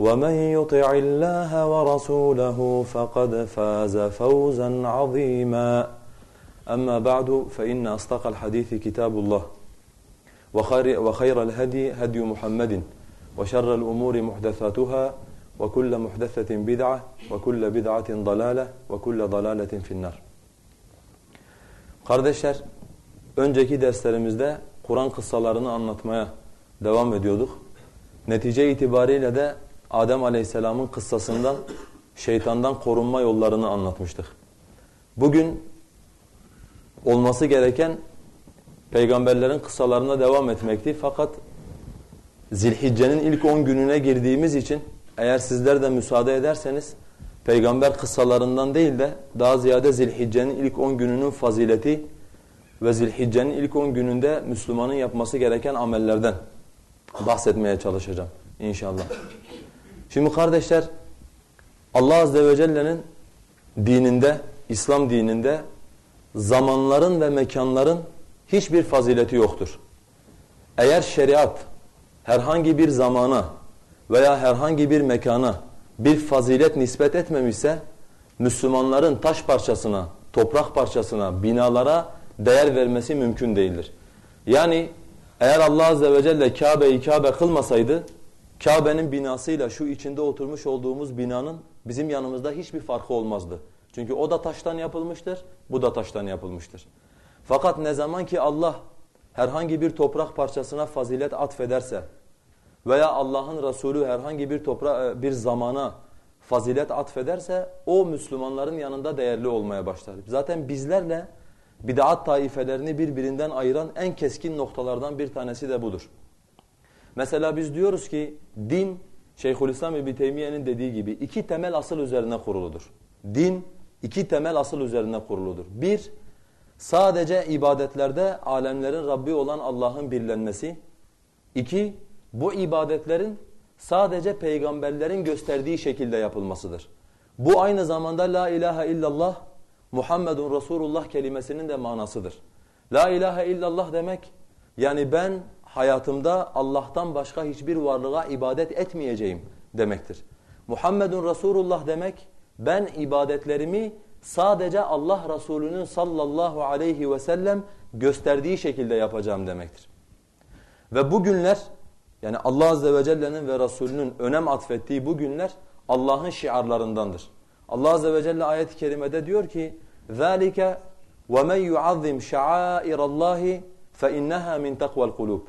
ومن يطع الله ورسوله فقد فاز فوزا عظيما أما بعد فإن أصدق الحديث كتاب الله وخير, وخير الهدي هدي محمد وشر الأمور محدثاتها وكل محدثة بدعة وكل بدعة ضلالة وكل ضلالة في النار Kardeşler, önceki derslerimizde Kur'an kıssalarını anlatmaya devam ediyorduk. Netice itibariyle de Adem Aleyhisselam'ın kıssasından şeytandan korunma yollarını anlatmıştık. Bugün olması gereken peygamberlerin kıssalarına devam etmekti. Fakat Zilhicce'nin ilk 10 gününe girdiğimiz için eğer sizler de müsaade ederseniz peygamber kıssalarından değil de daha ziyade Zilhicce'nin ilk 10 gününün fazileti ve Zilhicce'nin ilk 10 gününde Müslümanın yapması gereken amellerden bahsetmeye çalışacağım inşallah. Şimdi kardeşler Allah Azze ve Celle'nin dininde, İslam dininde zamanların ve mekanların hiçbir fazileti yoktur. Eğer şeriat herhangi bir zamana veya herhangi bir mekana bir fazilet nispet etmemişse Müslümanların taş parçasına, toprak parçasına, binalara değer vermesi mümkün değildir. Yani eğer Allah Azze ve Celle Kabe'yi Kabe kılmasaydı Kabe'nin binasıyla şu içinde oturmuş olduğumuz binanın bizim yanımızda hiçbir farkı olmazdı. Çünkü o da taştan yapılmıştır, bu da taştan yapılmıştır. Fakat ne zaman ki Allah herhangi bir toprak parçasına fazilet atfederse veya Allah'ın Resulü herhangi bir toprak bir zamana fazilet atfederse o Müslümanların yanında değerli olmaya başlar. Zaten bizlerle bid'at taifelerini birbirinden ayıran en keskin noktalardan bir tanesi de budur. Mesela biz diyoruz ki din Şeyhülislam İbni Teymiye'nin dediği gibi iki temel asıl üzerine kuruludur. Din iki temel asıl üzerine kuruludur. Bir, sadece ibadetlerde alemlerin Rabbi olan Allah'ın birlenmesi. İki, bu ibadetlerin sadece peygamberlerin gösterdiği şekilde yapılmasıdır. Bu aynı zamanda la ilahe illallah Muhammedun Resulullah kelimesinin de manasıdır. La ilahe illallah demek yani ben hayatımda Allah'tan başka hiçbir varlığa ibadet etmeyeceğim demektir. Muhammedun Resulullah demek ben ibadetlerimi sadece Allah Resulü'nün sallallahu aleyhi ve sellem gösterdiği şekilde yapacağım demektir. Ve bu günler yani Allah azze ve celle'nin ve Resulü'nün önem atfettiği bu günler Allah'ın şiarlarındandır. Allah azze ve celle ayet-i kerimede diyor ki: "Zalike ve men yuazzim şa'airallahi fe innaha min takva'l kulub."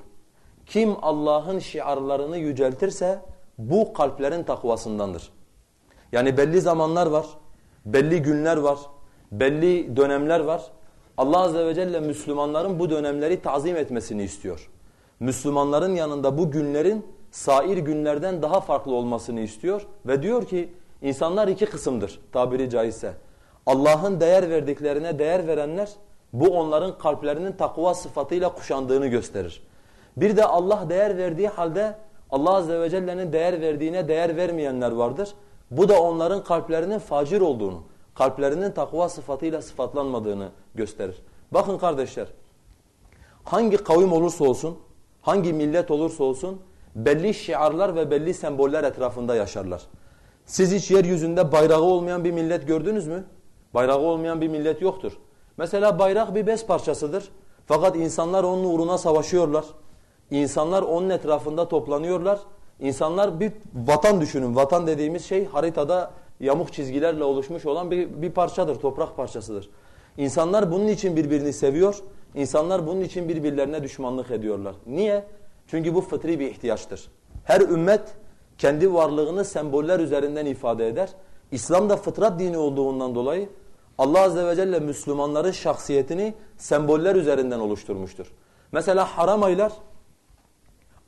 Kim Allah'ın şiarlarını yüceltirse bu kalplerin takvasındandır. Yani belli zamanlar var, belli günler var, belli dönemler var. Allah Azze ve Celle Müslümanların bu dönemleri tazim etmesini istiyor. Müslümanların yanında bu günlerin sair günlerden daha farklı olmasını istiyor. Ve diyor ki insanlar iki kısımdır tabiri caizse. Allah'ın değer verdiklerine değer verenler bu onların kalplerinin takva sıfatıyla kuşandığını gösterir. Bir de Allah değer verdiği halde Allah Azze ve Celle'nin değer verdiğine değer vermeyenler vardır. Bu da onların kalplerinin facir olduğunu, kalplerinin takva sıfatıyla sıfatlanmadığını gösterir. Bakın kardeşler, hangi kavim olursa olsun, hangi millet olursa olsun belli şiarlar ve belli semboller etrafında yaşarlar. Siz hiç yeryüzünde bayrağı olmayan bir millet gördünüz mü? Bayrağı olmayan bir millet yoktur. Mesela bayrak bir bez parçasıdır. Fakat insanlar onun uğruna savaşıyorlar. İnsanlar onun etrafında toplanıyorlar. İnsanlar bir vatan düşünün. Vatan dediğimiz şey haritada yamuk çizgilerle oluşmuş olan bir, bir parçadır, toprak parçasıdır. İnsanlar bunun için birbirini seviyor. İnsanlar bunun için birbirlerine düşmanlık ediyorlar. Niye? Çünkü bu fıtri bir ihtiyaçtır. Her ümmet kendi varlığını semboller üzerinden ifade eder. İslam da fıtrat dini olduğundan dolayı Allah Azze ve Celle Müslümanların şahsiyetini semboller üzerinden oluşturmuştur. Mesela haram aylar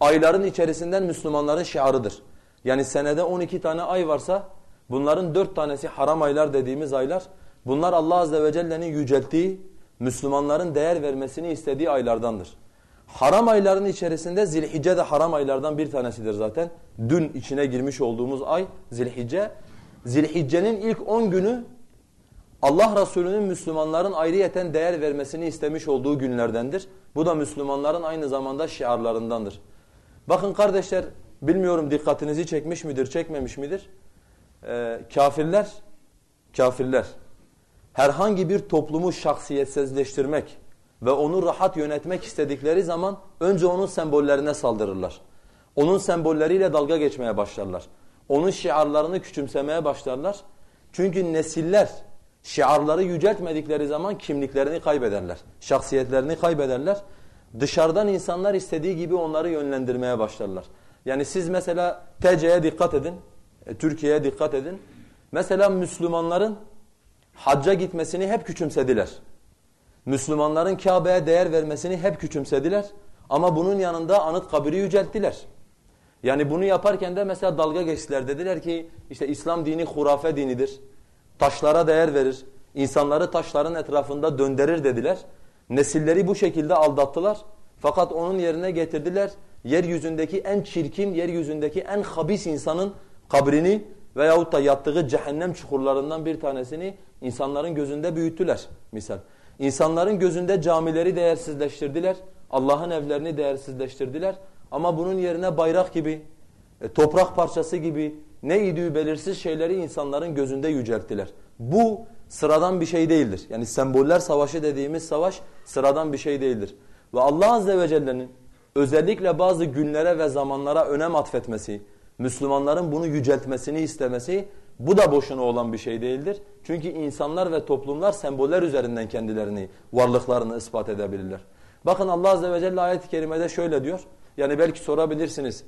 ayların içerisinden Müslümanların şiarıdır. Yani senede 12 tane ay varsa bunların 4 tanesi haram aylar dediğimiz aylar. Bunlar Allah Azze ve Celle'nin yücelttiği, Müslümanların değer vermesini istediği aylardandır. Haram ayların içerisinde Zilhicce de haram aylardan bir tanesidir zaten. Dün içine girmiş olduğumuz ay Zilhicce. Zilhicce'nin ilk 10 günü Allah Resulü'nün Müslümanların ayrıyeten değer vermesini istemiş olduğu günlerdendir. Bu da Müslümanların aynı zamanda şiarlarındandır. Bakın kardeşler bilmiyorum dikkatinizi çekmiş midir çekmemiş midir? Ee, kafirler, kafirler herhangi bir toplumu şahsiyetsizleştirmek ve onu rahat yönetmek istedikleri zaman önce onun sembollerine saldırırlar. Onun sembolleriyle dalga geçmeye başlarlar. Onun şiarlarını küçümsemeye başlarlar. Çünkü nesiller şiarları yüceltmedikleri zaman kimliklerini kaybederler. Şahsiyetlerini kaybederler. Dışarıdan insanlar istediği gibi onları yönlendirmeye başlarlar. Yani siz mesela TC'ye dikkat edin, e, Türkiye'ye dikkat edin. Mesela Müslümanların hacca gitmesini hep küçümsediler. Müslümanların Kabe'ye değer vermesini hep küçümsediler. Ama bunun yanında anıt kabiri yücelttiler. Yani bunu yaparken de mesela dalga geçtiler. Dediler ki işte İslam dini hurafe dinidir. Taşlara değer verir. İnsanları taşların etrafında döndürür dediler. Nesilleri bu şekilde aldattılar. Fakat onun yerine getirdiler. Yeryüzündeki en çirkin, yeryüzündeki en habis insanın kabrini veyahut da yattığı cehennem çukurlarından bir tanesini insanların gözünde büyüttüler misal. İnsanların gözünde camileri değersizleştirdiler. Allah'ın evlerini değersizleştirdiler. Ama bunun yerine bayrak gibi, e, toprak parçası gibi ne idüğü belirsiz şeyleri insanların gözünde yücelttiler. Bu sıradan bir şey değildir. Yani semboller savaşı dediğimiz savaş sıradan bir şey değildir. Ve Allah Azze ve Celle'nin özellikle bazı günlere ve zamanlara önem atfetmesi, Müslümanların bunu yüceltmesini istemesi bu da boşuna olan bir şey değildir. Çünkü insanlar ve toplumlar semboller üzerinden kendilerini, varlıklarını ispat edebilirler. Bakın Allah Azze ve Celle ayet-i kerimede şöyle diyor. Yani belki sorabilirsiniz.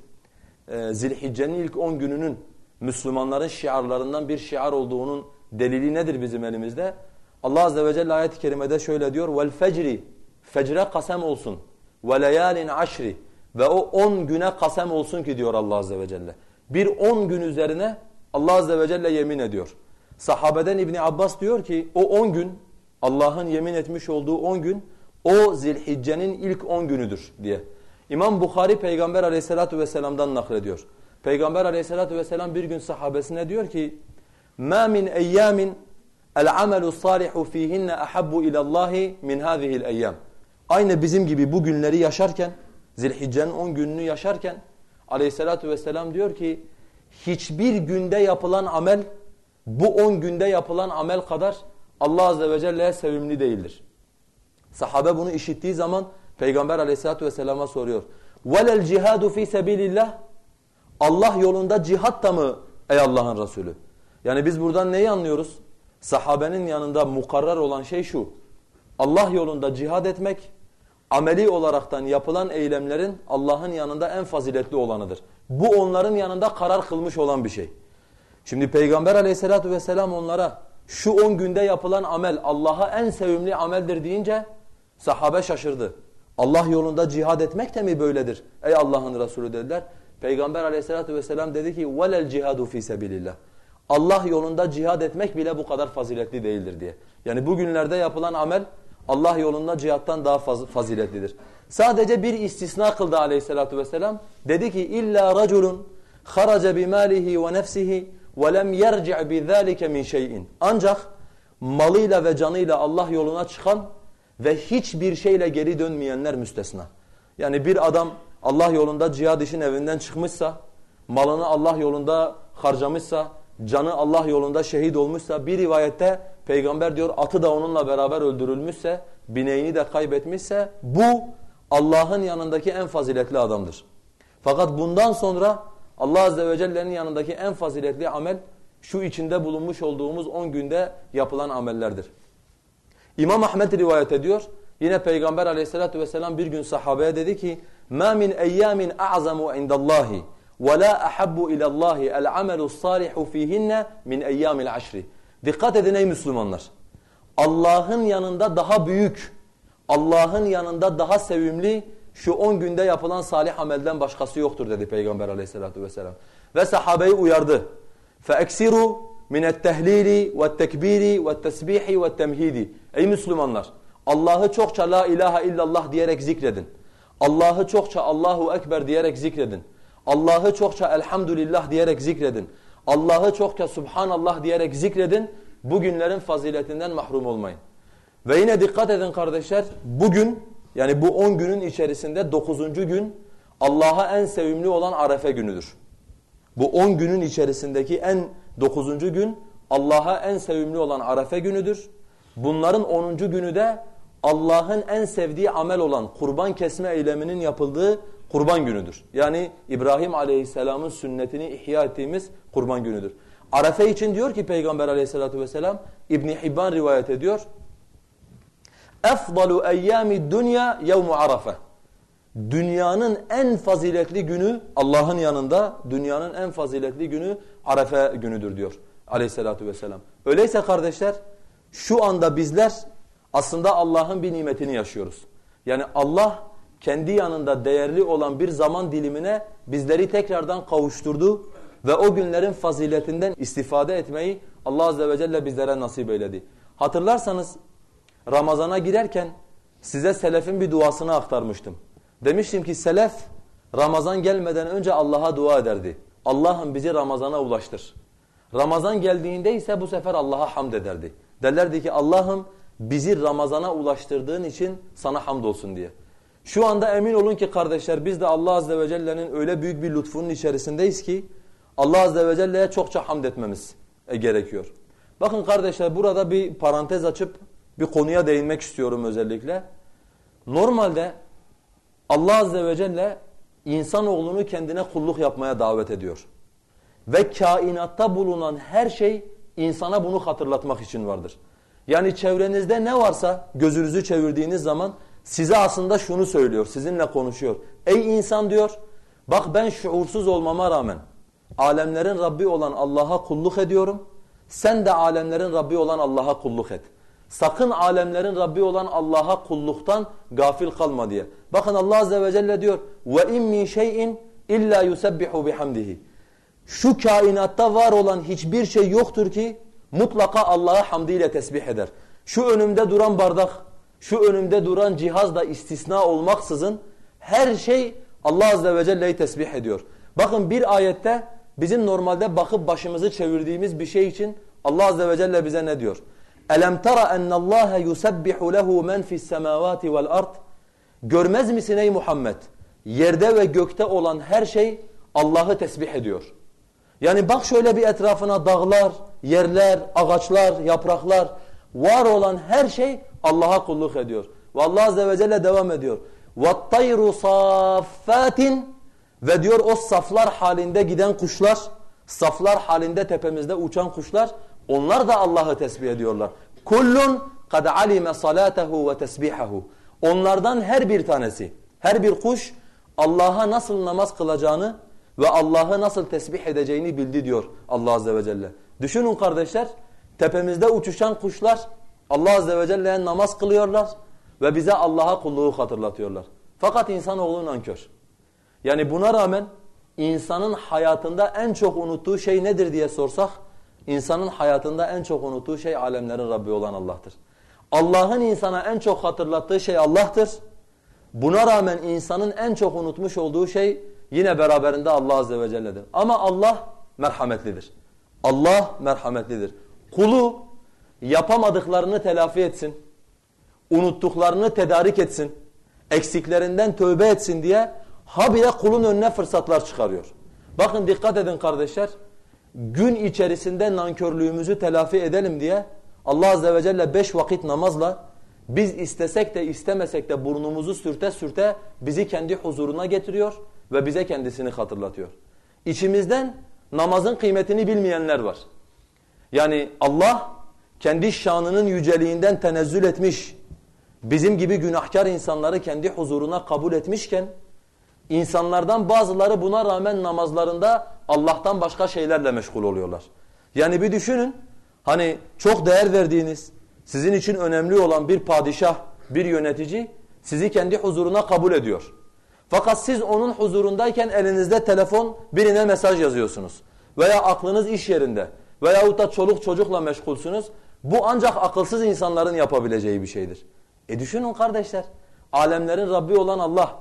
E, Zilhicce'nin ilk 10 gününün Müslümanların şiarlarından bir şiar olduğunun delili nedir bizim elimizde? Allah Azze ve Celle ayet-i kerimede şöyle diyor. Vel fecri fecre kasem olsun. Ve leyalin ve o 10 güne kasem olsun ki diyor Allah Azze ve Celle. Bir 10 gün üzerine Allah Azze ve Celle yemin ediyor. Sahabeden İbni Abbas diyor ki o 10 gün Allah'ın yemin etmiş olduğu 10 gün o Zilhicce'nin ilk 10 günüdür diye. İmam Bukhari Peygamber aleyhissalatu vesselam'dan naklediyor. Peygamber aleyhissalatu vesselam bir gün sahabesine diyor ki مَا مِنْ اَيَّامٍ الْعَمَلُ الصَّالِحُ ف۪يهِنَّ اَحَبُّ اِلَى اللّٰهِ مِنْ هَذِهِ الْاَيَّامِ Aynı bizim gibi bu günleri yaşarken, Zilhicce'nin 10 gününü yaşarken aleyhissalatu vesselam diyor ki hiçbir günde yapılan amel bu 10 günde yapılan amel kadar Allah Azze ve Celle'ye sevimli değildir. Sahabe bunu işittiği zaman Peygamber aleyhissalatu vesselama soruyor. وَلَا الْجِهَادُ ف۪ي سَب۪يلِ اللّٰهِ Allah yolunda cihat da mı ey Allah'ın Resulü? Yani biz buradan neyi anlıyoruz? Sahabenin yanında mukarrar olan şey şu. Allah yolunda cihad etmek, ameli olaraktan yapılan eylemlerin Allah'ın yanında en faziletli olanıdır. Bu onların yanında karar kılmış olan bir şey. Şimdi Peygamber aleyhissalatu vesselam onlara şu on günde yapılan amel Allah'a en sevimli ameldir deyince sahabe şaşırdı. Allah yolunda cihad etmek de mi böyledir? Ey Allah'ın Resulü dediler. Peygamber aleyhissalatu vesselam dedi ki وَلَا الْجِهَادُ ف۪ي سَبِلِ Allah yolunda cihad etmek bile bu kadar faziletli değildir diye. Yani bugünlerde yapılan amel Allah yolunda cihattan daha faz faziletlidir. Sadece bir istisna kıldı aleyhissalatu vesselam. Dedi ki illa raculun kharaca bimalihi ve nefsihi ve lem yerci' bizalike min şey'in. Ancak malıyla ve canıyla Allah yoluna çıkan ve hiçbir şeyle geri dönmeyenler müstesna. Yani bir adam Allah yolunda cihad için evinden çıkmışsa, malını Allah yolunda harcamışsa, canı Allah yolunda şehit olmuşsa bir rivayette peygamber diyor atı da onunla beraber öldürülmüşse, bineğini de kaybetmişse bu Allah'ın yanındaki en faziletli adamdır. Fakat bundan sonra Allah Azze ve Celle'nin yanındaki en faziletli amel şu içinde bulunmuş olduğumuz 10 günde yapılan amellerdir. İmam Ahmet rivayet ediyor. Yine Peygamber aleyhissalatu vesselam bir gün sahabeye dedi ki مَا مِنْ اَيَّامٍ اَعْزَمُ عِنْدَ اللّٰهِ وَلَا أَحَبُّ إِلَى اللّٰهِ الْعَمَلُ الصَّالِحُ ف۪يهِنَّ مِنْ اَيَّامِ الْعَشْرِ Dikkat edin ey Müslümanlar. Allah'ın yanında daha büyük, Allah'ın yanında daha sevimli şu 10 günde yapılan salih amelden başkası yoktur dedi Peygamber aleyhissalatu vesselam. Ve sahabeyi uyardı. فَاَكْسِرُوا مِنَ التَّهْلِيلِ وَالتَّكْبِيرِ وَالتَّسْبِيحِ وَالتَّمْهِيدِ Ey Müslümanlar! Allah'ı çokça la ilahe illallah diyerek zikredin. Allah'ı çokça Allahu Ekber diyerek zikredin. Allah'ı çokça elhamdülillah diyerek zikredin. Allah'ı çokça subhanallah diyerek zikredin. Bugünlerin faziletinden mahrum olmayın. Ve yine dikkat edin kardeşler. Bugün yani bu 10 günün içerisinde 9. gün Allah'a en sevimli olan Arefe günüdür. Bu 10 günün içerisindeki en 9. gün Allah'a en sevimli olan Arefe günüdür. Bunların 10. günü de Allah'ın en sevdiği amel olan kurban kesme eyleminin yapıldığı kurban günüdür. Yani İbrahim Aleyhisselam'ın sünnetini ihya ettiğimiz kurban günüdür. Arefe için diyor ki Peygamber Aleyhisselatü vesselam İbn Hibban rivayet ediyor. Efdalu eyyami dunya yevmu Arafe. Dünyanın en faziletli günü Allah'ın yanında dünyanın en faziletli günü Arefe günüdür diyor Aleyhisselatü vesselam. Öyleyse kardeşler şu anda bizler aslında Allah'ın bir nimetini yaşıyoruz. Yani Allah kendi yanında değerli olan bir zaman dilimine bizleri tekrardan kavuşturdu ve o günlerin faziletinden istifade etmeyi Allah Azze ve Celle bizlere nasip eyledi. Hatırlarsanız Ramazana girerken size selefin bir duasını aktarmıştım. Demiştim ki selef Ramazan gelmeden önce Allah'a dua ederdi. Allah'ım bizi Ramazana ulaştır. Ramazan geldiğinde ise bu sefer Allah'a hamd ederdi. Derlerdi ki Allah'ım bizi Ramazana ulaştırdığın için sana hamdolsun diye. Şu anda emin olun ki kardeşler biz de Allah Azze ve Celle'nin öyle büyük bir lütfunun içerisindeyiz ki Allah Azze ve Celle'ye çokça hamd etmemiz e, gerekiyor. Bakın kardeşler burada bir parantez açıp bir konuya değinmek istiyorum özellikle. Normalde Allah Azze ve Celle insanoğlunu kendine kulluk yapmaya davet ediyor. Ve kainatta bulunan her şey insana bunu hatırlatmak için vardır. Yani çevrenizde ne varsa gözünüzü çevirdiğiniz zaman size aslında şunu söylüyor, sizinle konuşuyor. Ey insan diyor, bak ben şuursuz olmama rağmen alemlerin Rabbi olan Allah'a kulluk ediyorum. Sen de alemlerin Rabbi olan Allah'a kulluk et. Sakın alemlerin Rabbi olan Allah'a kulluktan gafil kalma diye. Bakın Allah Azze ve Celle diyor in min şeyin illa yusebbihu bihamdihi. Şu kainatta var olan hiçbir şey yoktur ki mutlaka Allah'a hamdiyle tesbih eder. Şu önümde duran bardak, şu önümde duran cihaz da istisna olmaksızın her şey Allah Azze ve Celle'yi tesbih ediyor. Bakın bir ayette bizim normalde bakıp başımızı çevirdiğimiz bir şey için Allah Azze ve Celle bize ne diyor? Elem tara ennallaha yusabbihu lehu men fis semavati vel ard? Görmez misin ey Muhammed? Yerde ve gökte olan her şey Allah'ı tesbih ediyor. Yani bak şöyle bir etrafına dağlar, yerler, ağaçlar, yapraklar var olan her şey Allah'a kulluk ediyor. Ve Allah Azze ve Celle devam ediyor. وَالطَّيْرُ صَافَّاتٍ Ve diyor o saflar halinde giden kuşlar, saflar halinde tepemizde uçan kuşlar onlar da Allah'ı tesbih ediyorlar. Kullun kad alime salatahu ve tesbihahu. Onlardan her bir tanesi, her bir kuş Allah'a nasıl namaz kılacağını ve Allah'ı nasıl tesbih edeceğini bildi diyor Allah Azze ve Celle. Düşünün kardeşler, tepemizde uçuşan kuşlar Allah Azze ve Celle'ye namaz kılıyorlar ve bize Allah'a kulluğu hatırlatıyorlar. Fakat insanoğlu nankör. Yani buna rağmen insanın hayatında en çok unuttuğu şey nedir diye sorsak, insanın hayatında en çok unuttuğu şey alemlerin Rabbi olan Allah'tır. Allah'ın insana en çok hatırlattığı şey Allah'tır. Buna rağmen insanın en çok unutmuş olduğu şey yine beraberinde Allah Azze ve Celle'dir. Ama Allah merhametlidir. Allah merhametlidir. Kulu yapamadıklarını telafi etsin, unuttuklarını tedarik etsin, eksiklerinden tövbe etsin diye habire kulun önüne fırsatlar çıkarıyor. Bakın dikkat edin kardeşler, gün içerisinde nankörlüğümüzü telafi edelim diye Allah Azze ve Celle beş vakit namazla biz istesek de istemesek de burnumuzu sürte sürte bizi kendi huzuruna getiriyor ve bize kendisini hatırlatıyor. İçimizden namazın kıymetini bilmeyenler var. Yani Allah kendi şanının yüceliğinden tenezzül etmiş, bizim gibi günahkar insanları kendi huzuruna kabul etmişken, insanlardan bazıları buna rağmen namazlarında Allah'tan başka şeylerle meşgul oluyorlar. Yani bir düşünün, hani çok değer verdiğiniz, sizin için önemli olan bir padişah, bir yönetici sizi kendi huzuruna kabul ediyor. Fakat siz onun huzurundayken elinizde telefon birine mesaj yazıyorsunuz. Veya aklınız iş yerinde veyahut da çoluk çocukla meşgulsünüz. Bu ancak akılsız insanların yapabileceği bir şeydir. E düşünün kardeşler. Alemlerin Rabbi olan Allah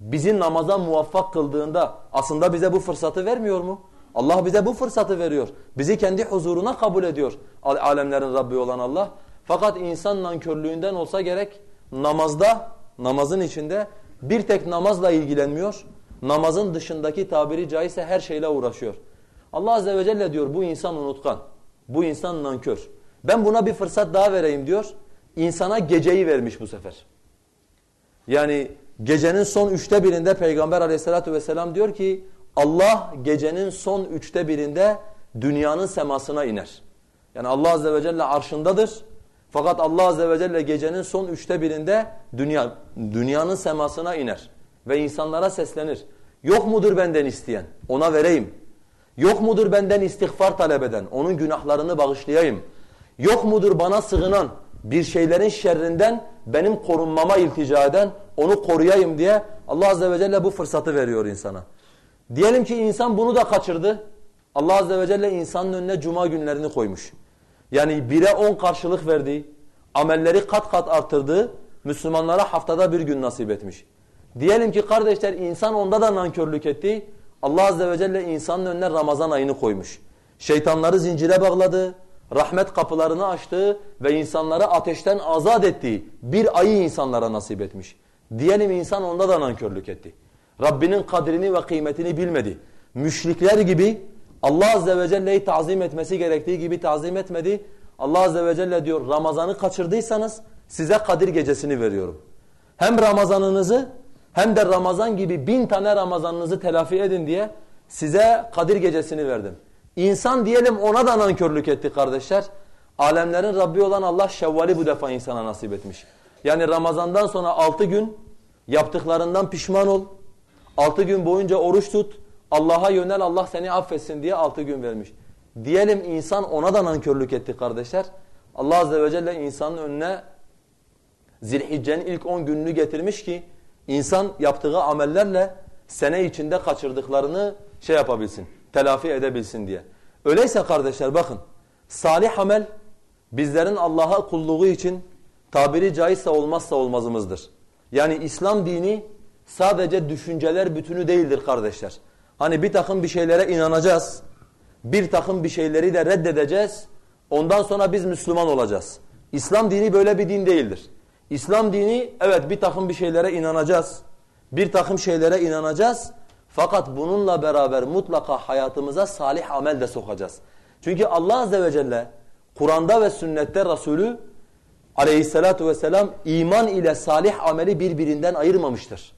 bizi namaza muvaffak kıldığında aslında bize bu fırsatı vermiyor mu? Allah bize bu fırsatı veriyor. Bizi kendi huzuruna kabul ediyor alemlerin Rabbi olan Allah. Fakat insan nankörlüğünden olsa gerek namazda, namazın içinde bir tek namazla ilgilenmiyor. Namazın dışındaki tabiri caizse her şeyle uğraşıyor. Allah Azze ve Celle diyor bu insan unutkan, bu insan nankör. Ben buna bir fırsat daha vereyim diyor. İnsana geceyi vermiş bu sefer. Yani gecenin son üçte birinde Peygamber aleyhissalatu vesselam diyor ki Allah gecenin son üçte birinde dünyanın semasına iner. Yani Allah Azze ve Celle arşındadır. Fakat Allah Azze ve Celle gecenin son üçte birinde dünya, dünyanın semasına iner. Ve insanlara seslenir. Yok mudur benden isteyen? Ona vereyim. Yok mudur benden istiğfar talep eden? Onun günahlarını bağışlayayım. Yok mudur bana sığınan, bir şeylerin şerrinden benim korunmama iltica eden, onu koruyayım diye Allah Azze ve Celle bu fırsatı veriyor insana. Diyelim ki insan bunu da kaçırdı. Allah Azze ve Celle insanın önüne cuma günlerini koymuş. Yani bire on karşılık verdiği, amelleri kat kat arttırdığı Müslümanlara haftada bir gün nasip etmiş. Diyelim ki kardeşler insan onda da nankörlük etti. Allah Azze ve Celle insanın önüne Ramazan ayını koymuş. Şeytanları zincire bağladı, rahmet kapılarını açtı ve insanları ateşten azat ettiği bir ayı insanlara nasip etmiş. Diyelim insan onda da nankörlük etti. Rabbinin kadrini ve kıymetini bilmedi. Müşrikler gibi Allah Azze ve Celle'yi tazim etmesi gerektiği gibi tazim etmedi. Allah Azze ve Celle diyor Ramazan'ı kaçırdıysanız size Kadir gecesini veriyorum. Hem Ramazanınızı hem de Ramazan gibi bin tane Ramazanınızı telafi edin diye size Kadir gecesini verdim. İnsan diyelim ona da nankörlük etti kardeşler. Alemlerin Rabbi olan Allah Şevval'i bu defa insana nasip etmiş. Yani Ramazan'dan sonra altı gün yaptıklarından pişman ol. Altı gün boyunca oruç tut. Allah'a yönel Allah seni affetsin diye altı gün vermiş. Diyelim insan ona da nankörlük etti kardeşler. Allah Azze ve Celle insanın önüne Zilhicce'nin ilk on gününü getirmiş ki insan yaptığı amellerle sene içinde kaçırdıklarını şey yapabilsin, telafi edebilsin diye. Öyleyse kardeşler bakın salih amel bizlerin Allah'a kulluğu için tabiri caizse olmazsa olmazımızdır. Yani İslam dini sadece düşünceler bütünü değildir kardeşler. Hani bir takım bir şeylere inanacağız. Bir takım bir şeyleri de reddedeceğiz. Ondan sonra biz Müslüman olacağız. İslam dini böyle bir din değildir. İslam dini evet bir takım bir şeylere inanacağız. Bir takım şeylere inanacağız. Fakat bununla beraber mutlaka hayatımıza salih amel de sokacağız. Çünkü Allah Azze ve Celle Kur'an'da ve sünnette Resulü aleyhissalatu vesselam iman ile salih ameli birbirinden ayırmamıştır.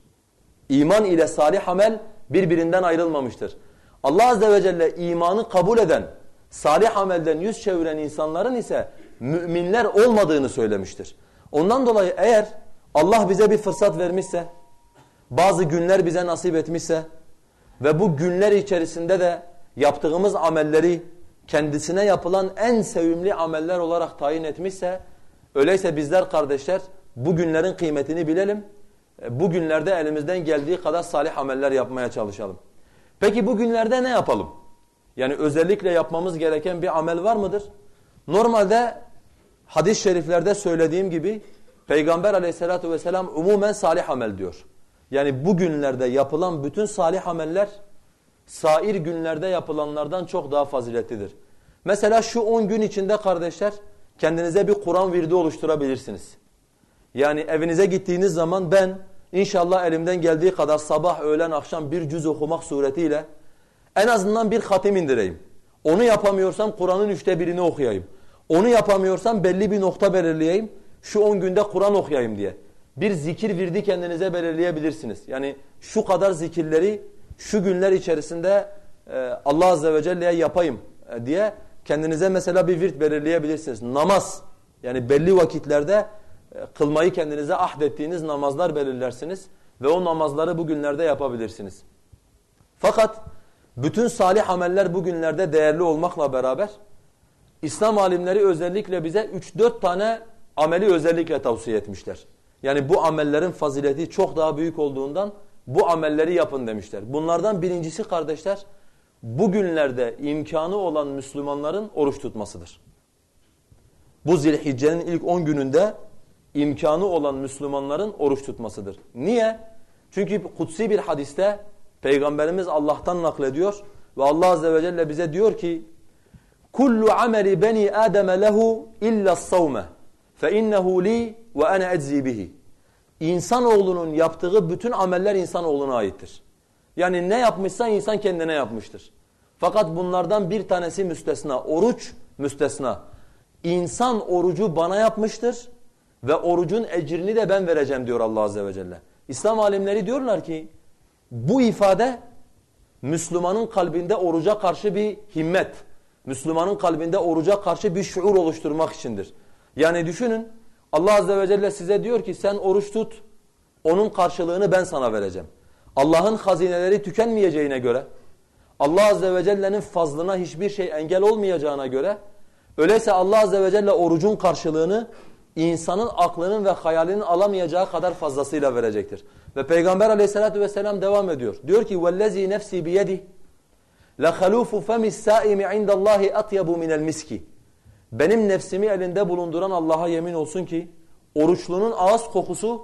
İman ile salih amel birbirinden ayrılmamıştır. Allah Azze ve Celle imanı kabul eden, salih amelden yüz çeviren insanların ise müminler olmadığını söylemiştir. Ondan dolayı eğer Allah bize bir fırsat vermişse, bazı günler bize nasip etmişse ve bu günler içerisinde de yaptığımız amelleri kendisine yapılan en sevimli ameller olarak tayin etmişse, öyleyse bizler kardeşler bu günlerin kıymetini bilelim e, bugünlerde elimizden geldiği kadar salih ameller yapmaya çalışalım. Peki bugünlerde ne yapalım? Yani özellikle yapmamız gereken bir amel var mıdır? Normalde hadis-i şeriflerde söylediğim gibi Peygamber aleyhissalatu vesselam umumen salih amel diyor. Yani bugünlerde yapılan bütün salih ameller sair günlerde yapılanlardan çok daha faziletlidir. Mesela şu 10 gün içinde kardeşler kendinize bir Kur'an virdi oluşturabilirsiniz. Yani evinize gittiğiniz zaman ben inşallah elimden geldiği kadar sabah, öğlen, akşam bir cüz okumak suretiyle en azından bir hatim indireyim. Onu yapamıyorsam Kur'an'ın üçte birini okuyayım. Onu yapamıyorsam belli bir nokta belirleyeyim. Şu on günde Kur'an okuyayım diye. Bir zikir virdi kendinize belirleyebilirsiniz. Yani şu kadar zikirleri şu günler içerisinde e, Allah Azze ve Celle'ye yapayım e, diye kendinize mesela bir virt belirleyebilirsiniz. Namaz yani belli vakitlerde e, kılmayı kendinize ahdettiğiniz namazlar belirlersiniz ve o namazları bugünlerde yapabilirsiniz. Fakat bütün salih ameller bugünlerde değerli olmakla beraber İslam alimleri özellikle bize 3-4 tane ameli özellikle tavsiye etmişler. Yani bu amellerin fazileti çok daha büyük olduğundan bu amelleri yapın demişler. Bunlardan birincisi kardeşler bugünlerde imkanı olan Müslümanların oruç tutmasıdır. Bu zilhiccenin ilk 10 gününde imkanı olan Müslümanların oruç tutmasıdır. Niye? Çünkü kutsi bir hadiste Peygamberimiz Allah'tan naklediyor ve Allah Azze ve Celle bize diyor ki kullu ameli beni ademe lehu illa savme fe innehu li ve ana eczi bihi. İnsanoğlunun yaptığı bütün ameller insanoğluna aittir. Yani ne yapmışsa insan kendine yapmıştır. Fakat bunlardan bir tanesi müstesna. Oruç müstesna. İnsan orucu bana yapmıştır ve orucun ecrini de ben vereceğim diyor Allah Azze ve Celle. İslam alimleri diyorlar ki bu ifade Müslümanın kalbinde oruca karşı bir himmet, Müslümanın kalbinde oruca karşı bir şuur oluşturmak içindir. Yani düşünün Allah Azze ve Celle size diyor ki sen oruç tut, onun karşılığını ben sana vereceğim. Allah'ın hazineleri tükenmeyeceğine göre, Allah Azze ve Celle'nin fazlına hiçbir şey engel olmayacağına göre, öyleyse Allah Azze ve Celle orucun karşılığını insanın aklının ve hayalinin alamayacağı kadar fazlasıyla verecektir. Ve Peygamber aleyhissalatu vesselam devam ediyor. Diyor ki وَالَّذ۪ي نَفْسِي بِيَدِهِ لَخَلُوفُ فَمِ السَّائِمِ عِنْدَ اللّٰهِ أَطْيَبُ مِنَ الْمِسْكِ Benim nefsimi elinde bulunduran Allah'a yemin olsun ki oruçlunun ağız kokusu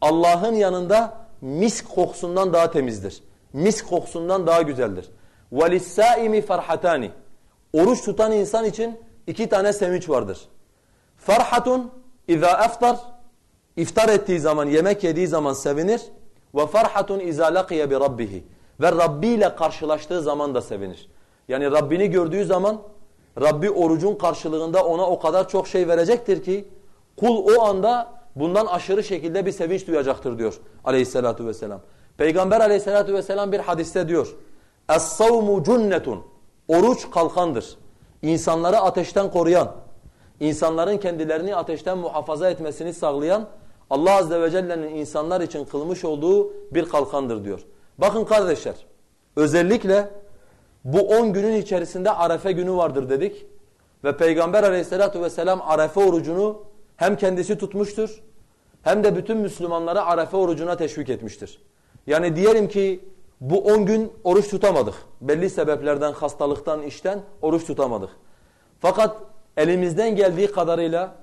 Allah'ın yanında misk kokusundan daha temizdir. Misk kokusundan daha güzeldir. وَلِسَّائِمِ فَرْحَتَانِ Oruç tutan insan için iki tane sevinç vardır. Farhatun اِذَا aftar İftar ettiği zaman, yemek yediği zaman sevinir. Ve farhatun iza laqiya bi rabbih. ve Rabbi ile karşılaştığı zaman da sevinir. Yani Rabbini gördüğü zaman Rabbi orucun karşılığında ona o kadar çok şey verecektir ki kul o anda bundan aşırı şekilde bir sevinç duyacaktır diyor aleyhissalatu vesselam. Peygamber aleyhissalatu vesselam bir hadiste diyor. Es-savmu cunnetun. Oruç kalkandır. İnsanları ateşten koruyan, insanların kendilerini ateşten muhafaza etmesini sağlayan Allah Azze ve Celle'nin insanlar için kılmış olduğu bir kalkandır diyor. Bakın kardeşler özellikle bu 10 günün içerisinde Arefe günü vardır dedik. Ve Peygamber aleyhissalatu vesselam Arefe orucunu hem kendisi tutmuştur hem de bütün Müslümanları Arefe orucuna teşvik etmiştir. Yani diyelim ki bu 10 gün oruç tutamadık. Belli sebeplerden, hastalıktan, işten oruç tutamadık. Fakat elimizden geldiği kadarıyla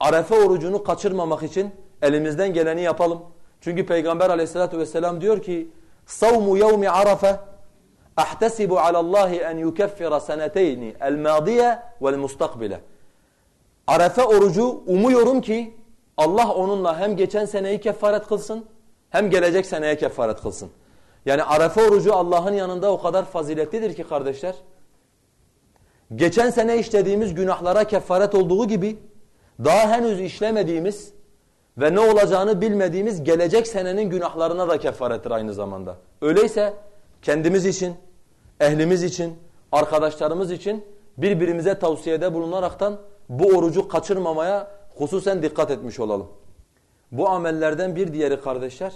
Arefe orucunu kaçırmamak için elimizden geleni yapalım. Çünkü Peygamber aleyhissalatu vesselam diyor ki صَوْمُ يَوْمِ عَرَفَ اَحْتَسِبُ عَلَى اللّٰهِ اَنْ يُكَفِّرَ سَنَتَيْنِ الْمَاضِيَ وَالْمُسْتَقْبِلَ Arefe orucu umuyorum ki Allah onunla hem geçen seneyi kefaret kılsın hem gelecek seneye kefaret kılsın. Yani Arefe orucu Allah'ın yanında o kadar faziletlidir ki kardeşler. Geçen sene işlediğimiz günahlara kefaret olduğu gibi daha henüz işlemediğimiz ve ne olacağını bilmediğimiz gelecek senenin günahlarına da kefarettir aynı zamanda. Öyleyse kendimiz için, ehlimiz için, arkadaşlarımız için birbirimize tavsiyede bulunaraktan bu orucu kaçırmamaya hususen dikkat etmiş olalım. Bu amellerden bir diğeri kardeşler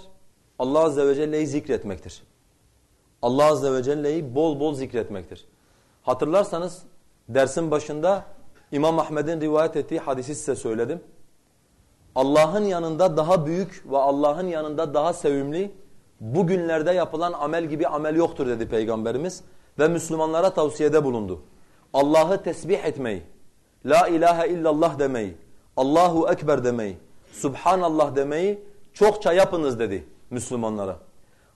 Allah Azze ve Celle'yi zikretmektir. Allah Azze ve Celle'yi bol bol zikretmektir. Hatırlarsanız dersin başında İmam Ahmed'in rivayet ettiği hadisi size söyledim. Allah'ın yanında daha büyük ve Allah'ın yanında daha sevimli bugünlerde yapılan amel gibi amel yoktur dedi Peygamberimiz ve Müslümanlara tavsiyede bulundu. Allah'ı tesbih etmeyi, La ilahe illallah demeyi, Allahu Ekber demeyi, Subhanallah demeyi çokça yapınız dedi Müslümanlara.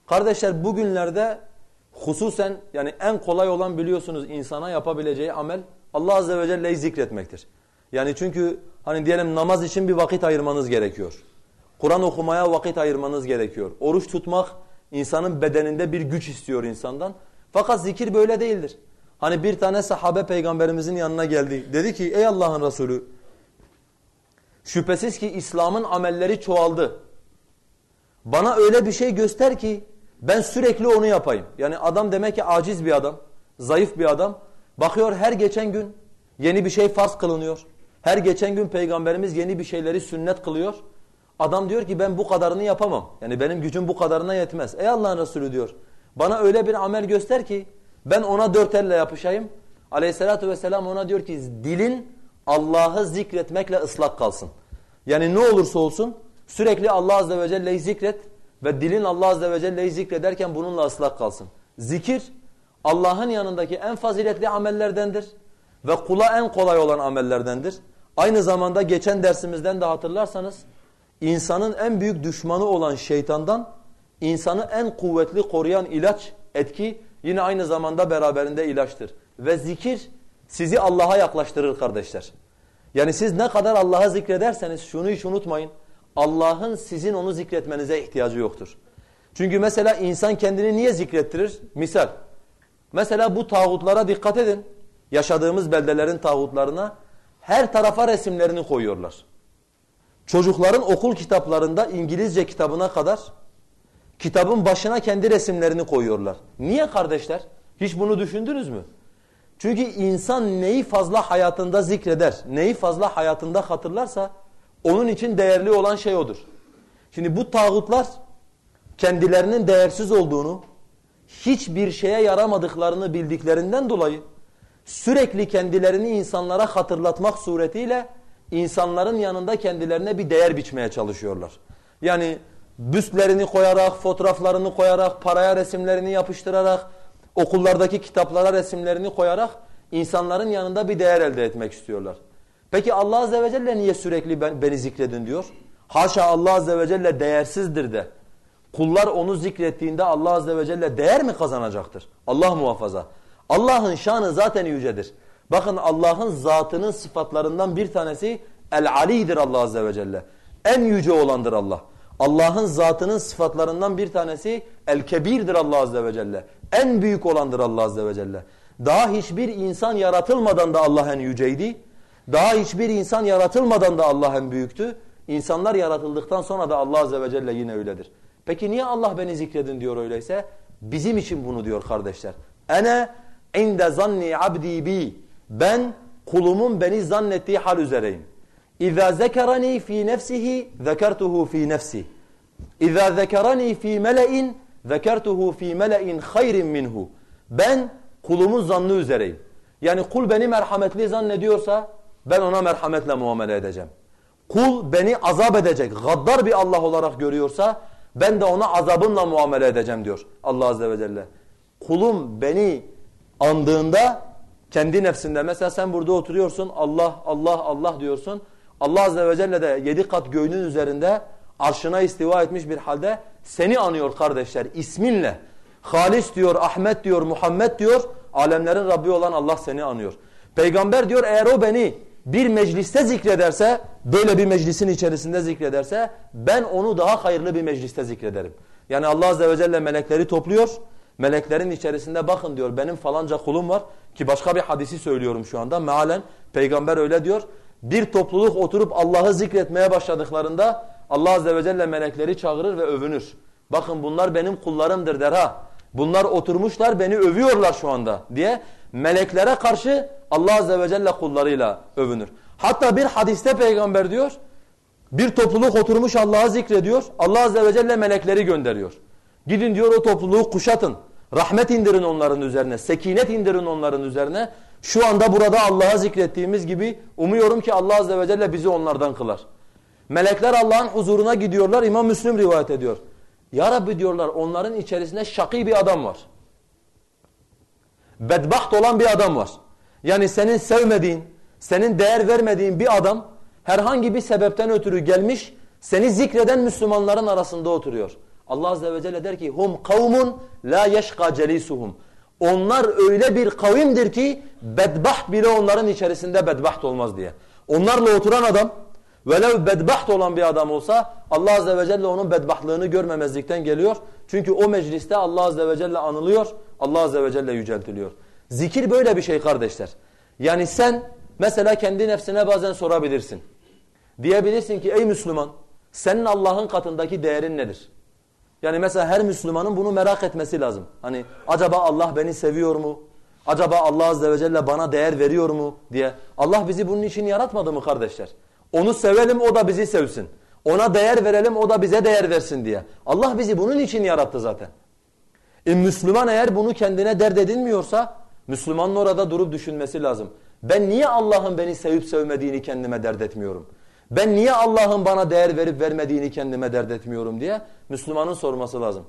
Kardeşler bugünlerde hususen yani en kolay olan biliyorsunuz insana yapabileceği amel Allah Azze ve Celle'yi zikretmektir. Yani çünkü hani diyelim namaz için bir vakit ayırmanız gerekiyor. Kur'an okumaya vakit ayırmanız gerekiyor. Oruç tutmak insanın bedeninde bir güç istiyor insandan. Fakat zikir böyle değildir. Hani bir tane sahabe peygamberimizin yanına geldi. Dedi ki ey Allah'ın Resulü şüphesiz ki İslam'ın amelleri çoğaldı. Bana öyle bir şey göster ki ben sürekli onu yapayım. Yani adam demek ki aciz bir adam, zayıf bir adam. Bakıyor her geçen gün yeni bir şey farz kılınıyor. Her geçen gün peygamberimiz yeni bir şeyleri sünnet kılıyor. Adam diyor ki ben bu kadarını yapamam. Yani benim gücüm bu kadarına yetmez. Ey Allah'ın Resulü diyor. Bana öyle bir amel göster ki ben ona dört elle yapışayım. Aleyhissalatü vesselam ona diyor ki dilin Allah'ı zikretmekle ıslak kalsın. Yani ne olursa olsun sürekli Allah azze ve celle'yi zikret ve dilin Allah azze ve celle'yi zikrederken bununla ıslak kalsın. Zikir Allah'ın yanındaki en faziletli amellerdendir ve kula en kolay olan amellerdendir. Aynı zamanda geçen dersimizden de hatırlarsanız insanın en büyük düşmanı olan şeytandan insanı en kuvvetli koruyan ilaç, etki yine aynı zamanda beraberinde ilaçtır. Ve zikir sizi Allah'a yaklaştırır kardeşler. Yani siz ne kadar Allah'a zikrederseniz şunu hiç unutmayın. Allah'ın sizin onu zikretmenize ihtiyacı yoktur. Çünkü mesela insan kendini niye zikrettirir? Misal. Mesela bu tağutlara dikkat edin. Yaşadığımız beldelerin tağutlarına her tarafa resimlerini koyuyorlar. Çocukların okul kitaplarında İngilizce kitabına kadar kitabın başına kendi resimlerini koyuyorlar. Niye kardeşler? Hiç bunu düşündünüz mü? Çünkü insan neyi fazla hayatında zikreder, neyi fazla hayatında hatırlarsa onun için değerli olan şey odur. Şimdi bu tağutlar kendilerinin değersiz olduğunu, hiçbir şeye yaramadıklarını bildiklerinden dolayı sürekli kendilerini insanlara hatırlatmak suretiyle insanların yanında kendilerine bir değer biçmeye çalışıyorlar. Yani büstlerini koyarak, fotoğraflarını koyarak, paraya resimlerini yapıştırarak, okullardaki kitaplara resimlerini koyarak insanların yanında bir değer elde etmek istiyorlar. Peki Allah Azze ve Celle niye sürekli ben, beni zikredin diyor? Haşa Allah Azze ve Celle değersizdir de. Kullar onu zikrettiğinde Allah Azze ve Celle değer mi kazanacaktır? Allah muhafaza. Allah'ın şanı zaten yücedir. Bakın Allah'ın zatının sıfatlarından bir tanesi El-Ali'dir Allah Azze ve Celle. En yüce olandır Allah. Allah'ın zatının sıfatlarından bir tanesi El-Kebir'dir Allah Azze ve Celle. En büyük olandır Allah Azze ve Celle. Daha hiçbir insan yaratılmadan da Allah en yüceydi. Daha hiçbir insan yaratılmadan da Allah en büyüktü. İnsanlar yaratıldıktan sonra da Allah Azze ve Celle yine öyledir. Peki niye Allah beni zikredin diyor öyleyse? Bizim için bunu diyor kardeşler. Ene inde zanni abdi bi. Ben kulumun beni zannettiği hal üzereyim. İza zekerani fi nefsihi zekertuhu fi nefsi. İza zekerani fi mele'in zekertuhu fi mele'in hayrin minhu. Ben kulumun zannı üzereyim. Yani kul beni merhametli zannediyorsa ben ona merhametle muamele edeceğim. Kul beni azap edecek, gaddar bir Allah olarak görüyorsa ben de ona azabımla muamele edeceğim diyor Allah Azze ve Celle. Kulum beni andığında kendi nefsinde mesela sen burada oturuyorsun Allah Allah Allah diyorsun. Allah Azze ve Celle de yedi kat göğünün üzerinde arşına istiva etmiş bir halde seni anıyor kardeşler isminle. Halis diyor, Ahmet diyor, Muhammed diyor. Alemlerin Rabbi olan Allah seni anıyor. Peygamber diyor eğer o beni bir mecliste zikrederse, böyle bir meclisin içerisinde zikrederse ben onu daha hayırlı bir mecliste zikrederim. Yani Allah Azze ve Celle melekleri topluyor. Meleklerin içerisinde bakın diyor benim falanca kulum var ki başka bir hadisi söylüyorum şu anda. Mealen peygamber öyle diyor. Bir topluluk oturup Allah'ı zikretmeye başladıklarında Allah Azze ve Celle melekleri çağırır ve övünür. Bakın bunlar benim kullarımdır der ha. Bunlar oturmuşlar beni övüyorlar şu anda diye meleklere karşı Allah Azze ve Celle kullarıyla övünür. Hatta bir hadiste peygamber diyor bir topluluk oturmuş Allah'ı zikrediyor. Allah Azze ve Celle melekleri gönderiyor. Gidin diyor o topluluğu kuşatın. Rahmet indirin onların üzerine. Sekinet indirin onların üzerine. Şu anda burada Allah'a zikrettiğimiz gibi umuyorum ki Allah Azze ve Celle bizi onlardan kılar. Melekler Allah'ın huzuruna gidiyorlar. İmam Müslim rivayet ediyor. Ya Rabbi diyorlar onların içerisinde şakî bir adam var. Bedbaht olan bir adam var. Yani senin sevmediğin, senin değer vermediğin bir adam herhangi bir sebepten ötürü gelmiş seni zikreden Müslümanların arasında oturuyor. Allah Azze ve Celle der ki hum kavmun la yeşka celisuhum. Onlar öyle bir kavimdir ki bedbaht bile onların içerisinde bedbaht olmaz diye. Onlarla oturan adam velev bedbaht olan bir adam olsa Allah Azze ve Celle onun bedbahtlığını görmemezlikten geliyor. Çünkü o mecliste Allah Azze ve Celle anılıyor, Allah Azze ve Celle yüceltiliyor. Zikir böyle bir şey kardeşler. Yani sen mesela kendi nefsine bazen sorabilirsin. Diyebilirsin ki ey Müslüman senin Allah'ın katındaki değerin nedir? Yani mesela her Müslümanın bunu merak etmesi lazım. Hani acaba Allah beni seviyor mu? Acaba Allah Azze ve Celle bana değer veriyor mu diye. Allah bizi bunun için yaratmadı mı kardeşler? Onu sevelim o da bizi sevsin. Ona değer verelim o da bize değer versin diye. Allah bizi bunun için yarattı zaten. E Müslüman eğer bunu kendine dert edinmiyorsa Müslümanın orada durup düşünmesi lazım. Ben niye Allah'ın beni sevip sevmediğini kendime dert etmiyorum? Ben niye Allah'ın bana değer verip vermediğini kendime dert etmiyorum diye Müslümanın sorması lazım.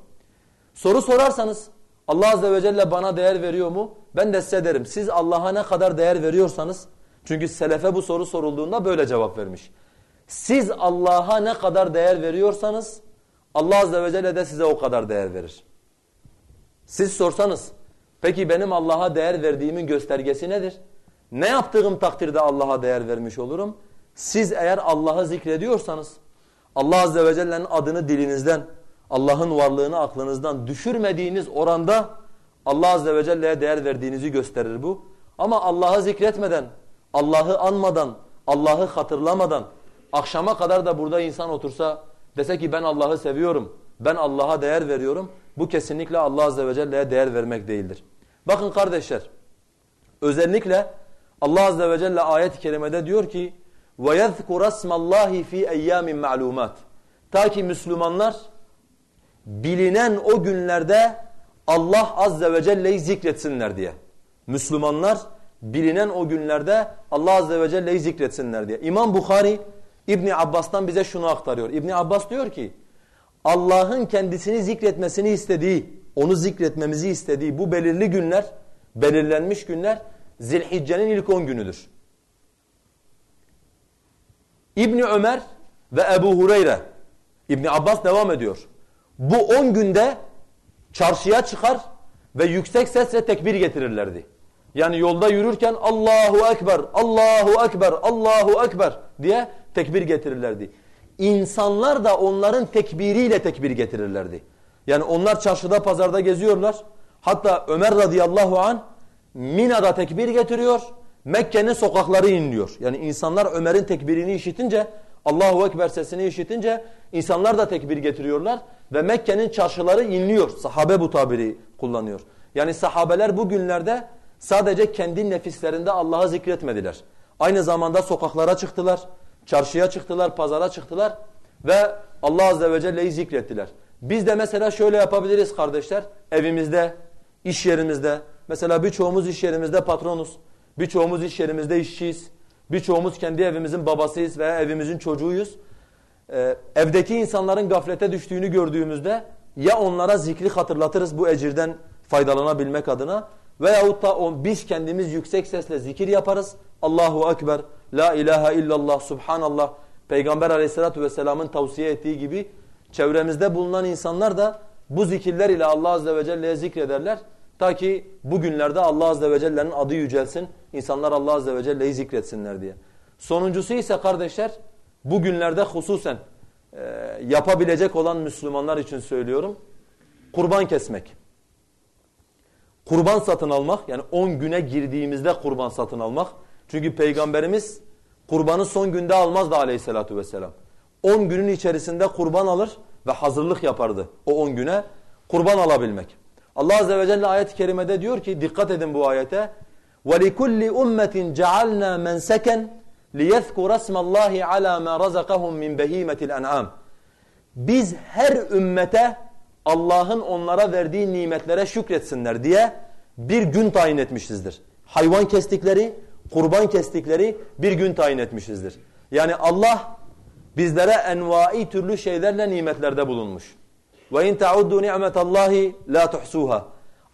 Soru sorarsanız Allah Azze ve Celle bana değer veriyor mu? Ben de size derim. Siz Allah'a ne kadar değer veriyorsanız çünkü selefe bu soru sorulduğunda böyle cevap vermiş. Siz Allah'a ne kadar değer veriyorsanız Allah Azze ve Celle de size o kadar değer verir. Siz sorsanız peki benim Allah'a değer verdiğimin göstergesi nedir? Ne yaptığım takdirde Allah'a değer vermiş olurum? Siz eğer Allah'ı zikrediyorsanız Allah Azze ve Celle'nin adını dilinizden, Allah'ın varlığını aklınızdan düşürmediğiniz oranda Allah Azze ve Celle'ye değer verdiğinizi gösterir bu. Ama Allah'ı zikretmeden, Allah'ı anmadan, Allah'ı hatırlamadan akşama kadar da burada insan otursa dese ki ben Allah'ı seviyorum, ben Allah'a değer veriyorum. Bu kesinlikle Allah Azze ve Celle'ye değer vermek değildir. Bakın kardeşler özellikle Allah Azze ve Celle ayet-i kerimede diyor ki ve yezkur esmallahi fi eyyamin ma'lumat. Ta ki Müslümanlar bilinen o günlerde Allah azze ve celle'yi zikretsinler diye. Müslümanlar bilinen o günlerde Allah azze ve celle'yi zikretsinler diye. İmam Bukhari İbn Abbas'tan bize şunu aktarıyor. İbn Abbas diyor ki Allah'ın kendisini zikretmesini istediği, onu zikretmemizi istediği bu belirli günler, belirlenmiş günler Zilhicce'nin ilk 10 günüdür. İbni Ömer ve Ebu Hureyre, İbni Abbas devam ediyor. Bu on günde çarşıya çıkar ve yüksek sesle tekbir getirirlerdi. Yani yolda yürürken Allahu Ekber, Allahu Ekber, Allahu Ekber diye tekbir getirirlerdi. İnsanlar da onların tekbiriyle tekbir getirirlerdi. Yani onlar çarşıda pazarda geziyorlar. Hatta Ömer radıyallahu an Mina'da tekbir getiriyor. Mekke'nin sokakları inliyor. Yani insanlar Ömer'in tekbirini işitince Allahu Ekber sesini işitince insanlar da tekbir getiriyorlar ve Mekke'nin çarşıları inliyor. Sahabe bu tabiri kullanıyor. Yani sahabeler bu günlerde sadece kendi nefislerinde Allah'ı zikretmediler. Aynı zamanda sokaklara çıktılar, çarşıya çıktılar, pazara çıktılar ve Allah Azze ve Celle'yi zikrettiler. Biz de mesela şöyle yapabiliriz kardeşler. Evimizde, iş yerimizde. Mesela birçoğumuz iş yerimizde patronuz. Birçoğumuz iş yerimizde işçiyiz. Birçoğumuz kendi evimizin babasıyız veya evimizin çocuğuyuz. Ee, evdeki insanların gaflete düştüğünü gördüğümüzde ya onlara zikri hatırlatırız bu ecirden faydalanabilmek adına veyahut da on, biz kendimiz yüksek sesle zikir yaparız. Allahu Ekber, La ilahe illallah, Subhanallah. Peygamber aleyhissalatu vesselamın tavsiye ettiği gibi çevremizde bulunan insanlar da bu zikirler ile Allah azze ve celle'ye zikrederler. Ta ki bugünlerde Allah azze ve celle'nin adı yücelsin, insanlar Allah azze ve celle'yi zikretsinler diye. Sonuncusu ise kardeşler bugünlerde hususen e, yapabilecek olan Müslümanlar için söylüyorum. Kurban kesmek. Kurban satın almak yani 10 güne girdiğimizde kurban satın almak. Çünkü Peygamberimiz kurbanı son günde almazdı aleyhissalatu vesselam. 10 günün içerisinde kurban alır ve hazırlık yapardı o 10 güne kurban alabilmek. Allah Azze ve Celle ayet-i kerimede diyor ki dikkat edin bu ayete. وَلِكُلِّ اُمَّةٍ جَعَلْنَا مَنْسَكًا لِيَذْكُرَ اسْمَ اللّٰهِ عَلَى مَا رَزَقَهُمْ مِنْ بَه۪يمَةِ الْاَنْعَامِ Biz her ümmete Allah'ın onlara verdiği nimetlere şükretsinler diye bir gün tayin etmişizdir. Hayvan kestikleri, kurban kestikleri bir gün tayin etmişizdir. Yani Allah bizlere envai türlü şeylerle nimetlerde bulunmuş. Ve in ta'uddu ni'metallahi la tuhsuha.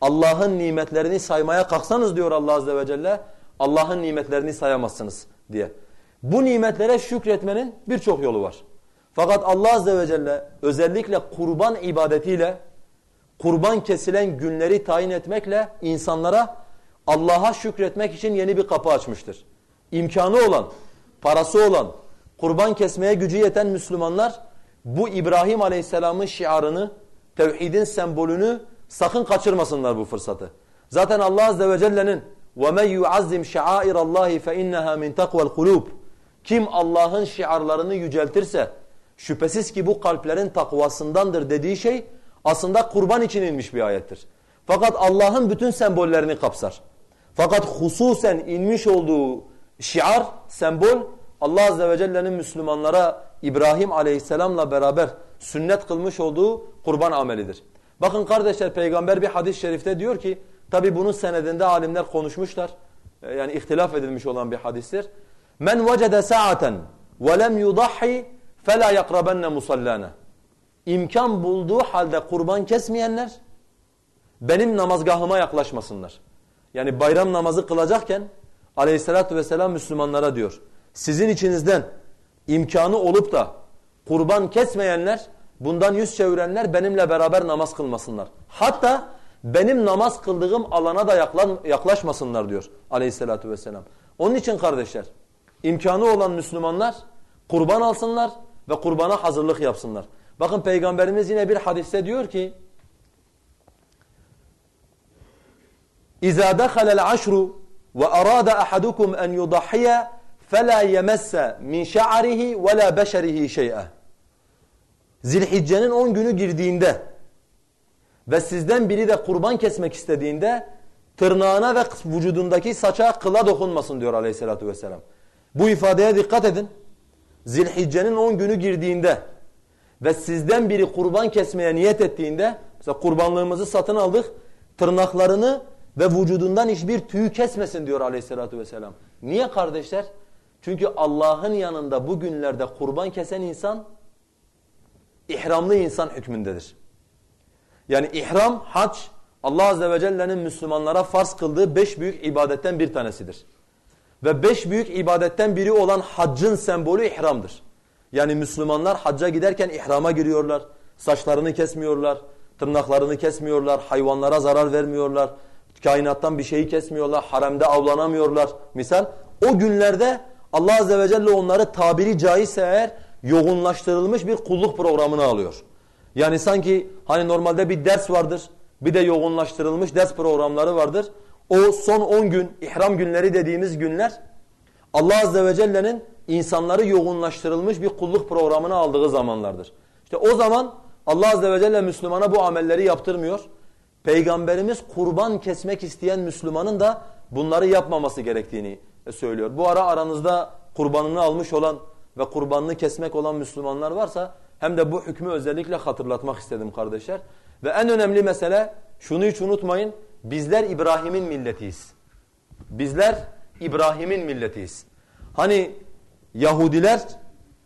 Allah'ın nimetlerini saymaya kalksanız diyor Allah azze ve celle, Allah'ın nimetlerini sayamazsınız diye. Bu nimetlere şükretmenin birçok yolu var. Fakat Allah azze ve celle özellikle kurban ibadetiyle kurban kesilen günleri tayin etmekle insanlara Allah'a şükretmek için yeni bir kapı açmıştır. İmkanı olan, parası olan, kurban kesmeye gücü yeten Müslümanlar bu İbrahim Aleyhisselam'ın şiarını, tevhidin sembolünü sakın kaçırmasınlar bu fırsatı. Zaten Allah Azze ve Celle'nin وَمَنْ يُعَزِّمْ شَعَائِرَ اللّٰهِ فَاِنَّهَا مِنْ تَقْوَ الْقُلُوبِ Kim Allah'ın şiarlarını yüceltirse şüphesiz ki bu kalplerin takvasındandır dediği şey aslında kurban için inmiş bir ayettir. Fakat Allah'ın bütün sembollerini kapsar. Fakat hususen inmiş olduğu şiar, sembol Allah Azze ve Celle'nin Müslümanlara İbrahim Aleyhisselam'la beraber sünnet kılmış olduğu kurban amelidir. Bakın kardeşler peygamber bir hadis-i şerifte diyor ki tabi bunun senedinde alimler konuşmuşlar. E, yani ihtilaf edilmiş olan bir hadistir. Men vecede sa'aten ve lem yudahhi fela yakrabenne musallana. İmkan bulduğu halde kurban kesmeyenler benim namazgahıma yaklaşmasınlar. Yani bayram namazı kılacakken aleyhissalatü vesselam Müslümanlara diyor. Sizin içinizden imkanı olup da kurban kesmeyenler, bundan yüz çevirenler benimle beraber namaz kılmasınlar. Hatta benim namaz kıldığım alana da yaklaşmasınlar diyor aleyhissalatü vesselam. Onun için kardeşler, imkanı olan Müslümanlar kurban alsınlar ve kurbana hazırlık yapsınlar. Bakın Peygamberimiz yine bir hadiste diyor ki, İza dakhala'l aşru ve arada ahadukum en yemesse min şa'rihi ve la beşerihi şey'a. Zilhicce'nin 10 günü girdiğinde ve sizden biri de kurban kesmek istediğinde tırnağına ve vücudundaki saça kıla dokunmasın diyor aleyhissalatü vesselam. Bu ifadeye dikkat edin. Zilhicce'nin 10 günü girdiğinde ve sizden biri kurban kesmeye niyet ettiğinde mesela kurbanlığımızı satın aldık tırnaklarını ve vücudundan hiçbir tüyü kesmesin diyor aleyhissalatü vesselam. Niye kardeşler? Çünkü Allah'ın yanında bu günlerde kurban kesen insan ihramlı insan hükmündedir. Yani ihram, hac Allah Azze ve Celle'nin Müslümanlara farz kıldığı beş büyük ibadetten bir tanesidir. Ve beş büyük ibadetten biri olan haccın sembolü ihramdır. Yani Müslümanlar hacca giderken ihrama giriyorlar. Saçlarını kesmiyorlar, tırnaklarını kesmiyorlar, hayvanlara zarar vermiyorlar, kainattan bir şeyi kesmiyorlar, haremde avlanamıyorlar. Misal o günlerde Allah Azze ve Celle onları tabiri caizse eğer yoğunlaştırılmış bir kulluk programını alıyor. Yani sanki hani normalde bir ders vardır, bir de yoğunlaştırılmış ders programları vardır. O son 10 gün, ihram günleri dediğimiz günler Allah Azze ve Celle'nin insanları yoğunlaştırılmış bir kulluk programını aldığı zamanlardır. İşte o zaman Allah Azze ve Celle Müslümana bu amelleri yaptırmıyor. Peygamberimiz kurban kesmek isteyen Müslümanın da bunları yapmaması gerektiğini söylüyor. Bu ara aranızda kurbanını almış olan ve kurbanını kesmek olan Müslümanlar varsa hem de bu hükmü özellikle hatırlatmak istedim kardeşler. Ve en önemli mesele şunu hiç unutmayın. Bizler İbrahim'in milletiyiz. Bizler İbrahim'in milletiyiz. Hani Yahudiler,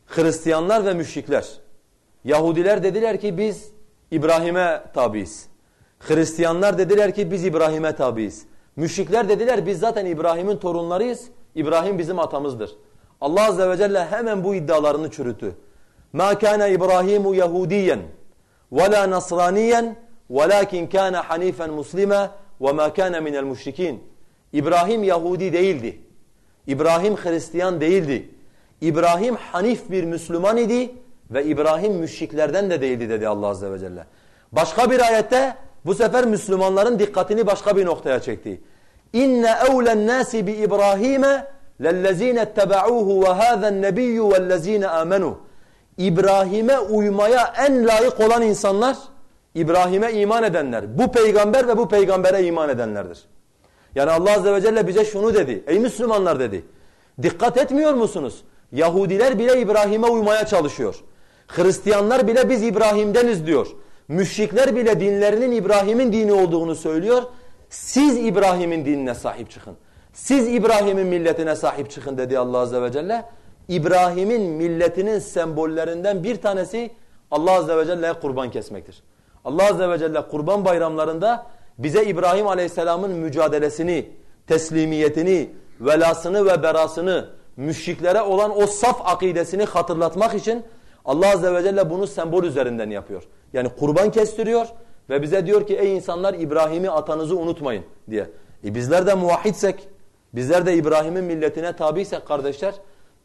Hristiyanlar ve müşrikler. Yahudiler dediler ki biz İbrahim'e tabiiz. Hristiyanlar dediler ki biz İbrahim'e tabiiz. Müşrikler dediler biz zaten İbrahim'in torunlarıyız. İbrahim bizim atamızdır. Allah azze ve celle hemen bu iddialarını çürütü. Ma kana İbrahimu Yahudiyen ve la Nasraniyen velakin kana hanifen muslima ve ma kana minel müşrikin. İbrahim Yahudi değildi. İbrahim Hristiyan değildi. İbrahim hanif bir Müslüman idi ve İbrahim müşriklerden de değildi dedi Allah azze ve celle. Başka bir ayette bu sefer Müslümanların dikkatini başka bir noktaya çekti. İnne evlen nasi bi İbrahim'e lellezine etteba'uhu ve hâzen nebiyyü vellezine amenu. İbrahim'e uymaya en layık olan insanlar İbrahim'e iman edenler. Bu peygamber ve bu peygambere iman edenlerdir. Yani Allah Azze ve Celle bize şunu dedi. Ey Müslümanlar dedi. Dikkat etmiyor musunuz? Yahudiler bile İbrahim'e uymaya çalışıyor. Hristiyanlar bile biz İbrahim'deniz diyor. Müşrikler bile dinlerinin İbrahim'in dini olduğunu söylüyor. Siz İbrahim'in dinine sahip çıkın. Siz İbrahim'in milletine sahip çıkın dedi Allah Azze ve Celle. İbrahim'in milletinin sembollerinden bir tanesi Allah Azze ve Celle'ye kurban kesmektir. Allah Azze ve Celle kurban bayramlarında bize İbrahim Aleyhisselam'ın mücadelesini, teslimiyetini, velasını ve berasını, müşriklere olan o saf akidesini hatırlatmak için Allah Azze ve Celle bunu sembol üzerinden yapıyor. Yani kurban kestiriyor ve bize diyor ki ey insanlar İbrahim'i atanızı unutmayın diye. E bizler de muvahhidsek, bizler de İbrahim'in milletine tabiysek kardeşler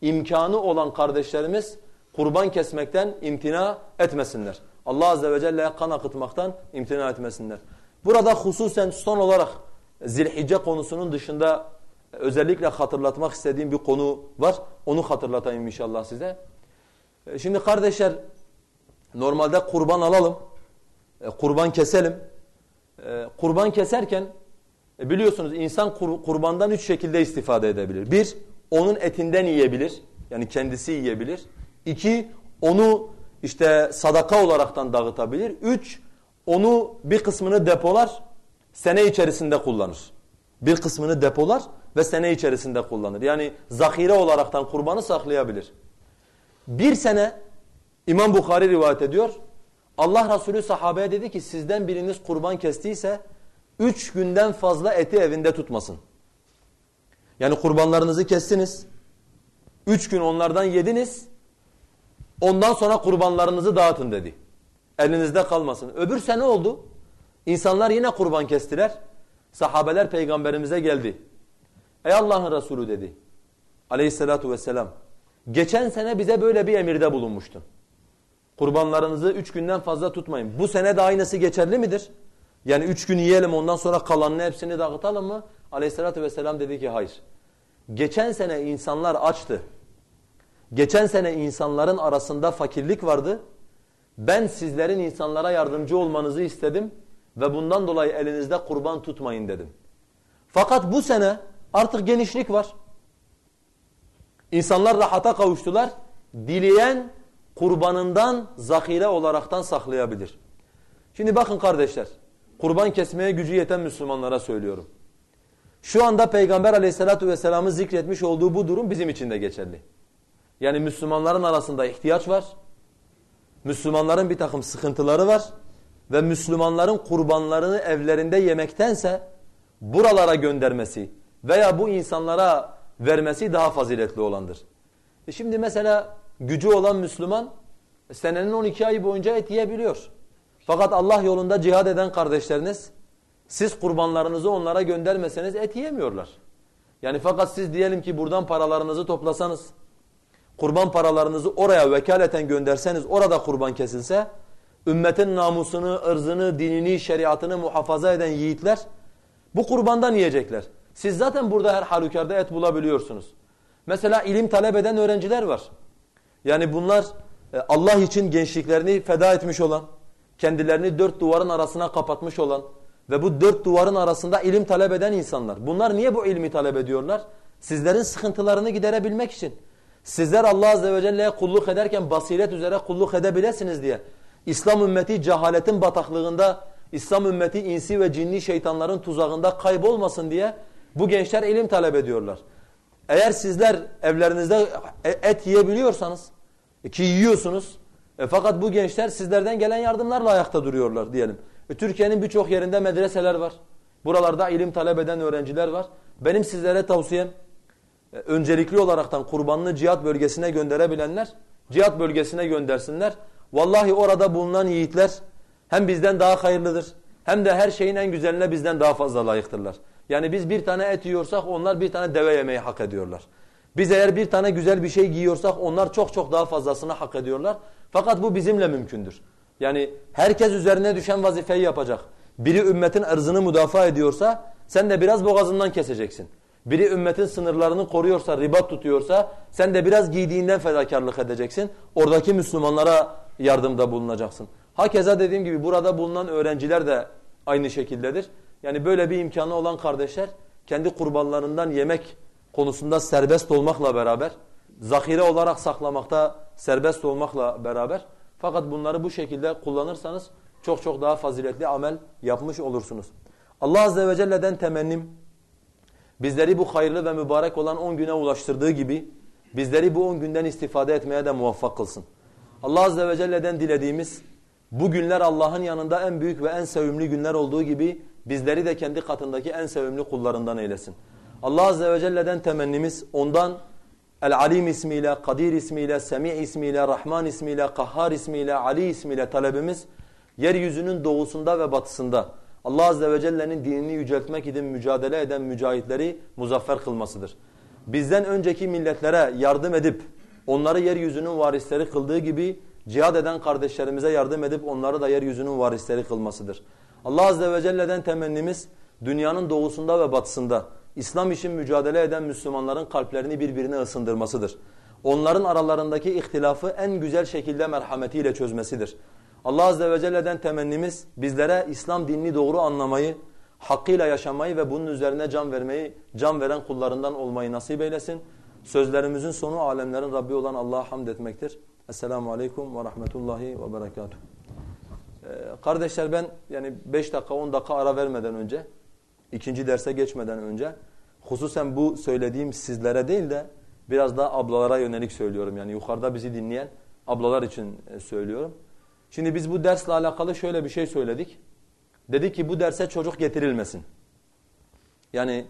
imkanı olan kardeşlerimiz kurban kesmekten imtina etmesinler. Allah Azze ve Celle'ye kan akıtmaktan imtina etmesinler. Burada hususen son olarak zilhicce konusunun dışında özellikle hatırlatmak istediğim bir konu var. Onu hatırlatayım inşallah size. E, şimdi kardeşler normalde kurban alalım. E, kurban keselim. E, kurban keserken biliyorsunuz insan kurbandan üç şekilde istifade edebilir. Bir, onun etinden yiyebilir. Yani kendisi yiyebilir. İki, onu işte sadaka olaraktan dağıtabilir. Üç, onu bir kısmını depolar, sene içerisinde kullanır. Bir kısmını depolar ve sene içerisinde kullanır. Yani zahire olaraktan kurbanı saklayabilir. Bir sene İmam Bukhari rivayet ediyor. Allah Resulü sahabeye dedi ki sizden biriniz kurban kestiyse üç günden fazla eti evinde tutmasın. Yani kurbanlarınızı kestiniz. Üç gün onlardan yediniz. Ondan sonra kurbanlarınızı dağıtın dedi. Elinizde kalmasın. Öbür sene oldu. İnsanlar yine kurban kestiler. Sahabeler peygamberimize geldi. Ey Allah'ın Resulü dedi. Aleyhissalatu vesselam. Geçen sene bize böyle bir emirde bulunmuştun. Kurbanlarınızı üç günden fazla tutmayın. Bu sene de aynısı geçerli midir? Yani üç gün yiyelim ondan sonra kalanını hepsini dağıtalım mı? Aleyhissalatü vesselam dedi ki hayır. Geçen sene insanlar açtı. Geçen sene insanların arasında fakirlik vardı. Ben sizlerin insanlara yardımcı olmanızı istedim ve bundan dolayı elinizde kurban tutmayın dedim. Fakat bu sene artık genişlik var. İnsanlar rahata kavuştular. Dileyen kurbanından zakire olaraktan saklayabilir. Şimdi bakın kardeşler. Kurban kesmeye gücü yeten Müslümanlara söylüyorum. Şu anda Peygamber aleyhissalatu vesselam'ın zikretmiş olduğu bu durum bizim için de geçerli. Yani Müslümanların arasında ihtiyaç var. Müslümanların bir takım sıkıntıları var. Ve Müslümanların kurbanlarını evlerinde yemektense buralara göndermesi veya bu insanlara vermesi daha faziletli olandır. E şimdi mesela gücü olan Müslüman senenin 12 ayı boyunca et yiyebiliyor. Fakat Allah yolunda cihad eden kardeşleriniz siz kurbanlarınızı onlara göndermeseniz et yiyemiyorlar. Yani fakat siz diyelim ki buradan paralarınızı toplasanız, kurban paralarınızı oraya vekaleten gönderseniz, orada kurban kesilse, ümmetin namusunu, ırzını, dinini, şeriatını muhafaza eden yiğitler bu kurbandan yiyecekler. Siz zaten burada her halükarda et bulabiliyorsunuz. Mesela ilim talep eden öğrenciler var. Yani bunlar e, Allah için gençliklerini feda etmiş olan, kendilerini dört duvarın arasına kapatmış olan ve bu dört duvarın arasında ilim talep eden insanlar. Bunlar niye bu ilmi talep ediyorlar? Sizlerin sıkıntılarını giderebilmek için. Sizler Allah Azze ve Celle'ye kulluk ederken basiret üzere kulluk edebilirsiniz diye. İslam ümmeti cehaletin bataklığında, İslam ümmeti insi ve cinni şeytanların tuzağında kaybolmasın diye bu gençler ilim talep ediyorlar. Eğer sizler evlerinizde et yiyebiliyorsanız ki yiyorsunuz e, fakat bu gençler sizlerden gelen yardımlarla ayakta duruyorlar diyelim. E, Türkiye'nin birçok yerinde medreseler var. Buralarda ilim talep eden öğrenciler var. Benim sizlere tavsiyem e, öncelikli olaraktan kurbanını cihat bölgesine gönderebilenler cihat bölgesine göndersinler. Vallahi orada bulunan yiğitler hem bizden daha hayırlıdır hem de her şeyin en güzeline bizden daha fazla layıktırlar. Yani biz bir tane et yiyorsak onlar bir tane deve yemeyi hak ediyorlar. Biz eğer bir tane güzel bir şey giyiyorsak onlar çok çok daha fazlasını hak ediyorlar. Fakat bu bizimle mümkündür. Yani herkes üzerine düşen vazifeyi yapacak. Biri ümmetin ırzını müdafaa ediyorsa sen de biraz boğazından keseceksin. Biri ümmetin sınırlarını koruyorsa, ribat tutuyorsa sen de biraz giydiğinden fedakarlık edeceksin. Oradaki Müslümanlara yardımda bulunacaksın. Hakeza dediğim gibi burada bulunan öğrenciler de aynı şekildedir. Yani böyle bir imkanı olan kardeşler kendi kurbanlarından yemek konusunda serbest olmakla beraber, zahire olarak saklamakta serbest olmakla beraber fakat bunları bu şekilde kullanırsanız çok çok daha faziletli amel yapmış olursunuz. Allah Azze ve Celle'den temennim bizleri bu hayırlı ve mübarek olan 10 güne ulaştırdığı gibi bizleri bu 10 günden istifade etmeye de muvaffak kılsın. Allah Azze ve Celle'den dilediğimiz bu günler Allah'ın yanında en büyük ve en sevimli günler olduğu gibi bizleri de kendi katındaki en sevimli kullarından eylesin. Allah Azze ve Celle'den temennimiz ondan El-Alim ismiyle, Kadir ismiyle, Semi ismiyle, Rahman ismiyle, Kahhar ismiyle, Ali ismiyle talebimiz yeryüzünün doğusunda ve batısında Allah Azze ve Celle'nin dinini yüceltmek için mücadele eden mücahitleri muzaffer kılmasıdır. bizden önceki milletlere yardım edip onları yeryüzünün varisleri kıldığı gibi cihad eden kardeşlerimize yardım edip onları da yeryüzünün varisleri kılmasıdır. Allah Azze ve Celle'den temennimiz dünyanın doğusunda ve batısında İslam için mücadele eden Müslümanların kalplerini birbirine ısındırmasıdır. Onların aralarındaki ihtilafı en güzel şekilde merhametiyle çözmesidir. Allah Azze ve Celle'den temennimiz bizlere İslam dinini doğru anlamayı, hakkıyla yaşamayı ve bunun üzerine can vermeyi, can veren kullarından olmayı nasip eylesin. Sözlerimizin sonu alemlerin Rabbi olan Allah'a hamd etmektir. Esselamu Aleyküm ve Rahmetullahi ve Berekatuhu. Ee, kardeşler ben yani 5 dakika 10 dakika ara vermeden önce, ikinci derse geçmeden önce, hususen bu söylediğim sizlere değil de biraz daha ablalara yönelik söylüyorum. Yani yukarıda bizi dinleyen ablalar için e, söylüyorum. Şimdi biz bu dersle alakalı şöyle bir şey söyledik. Dedik ki bu derse çocuk getirilmesin. Yani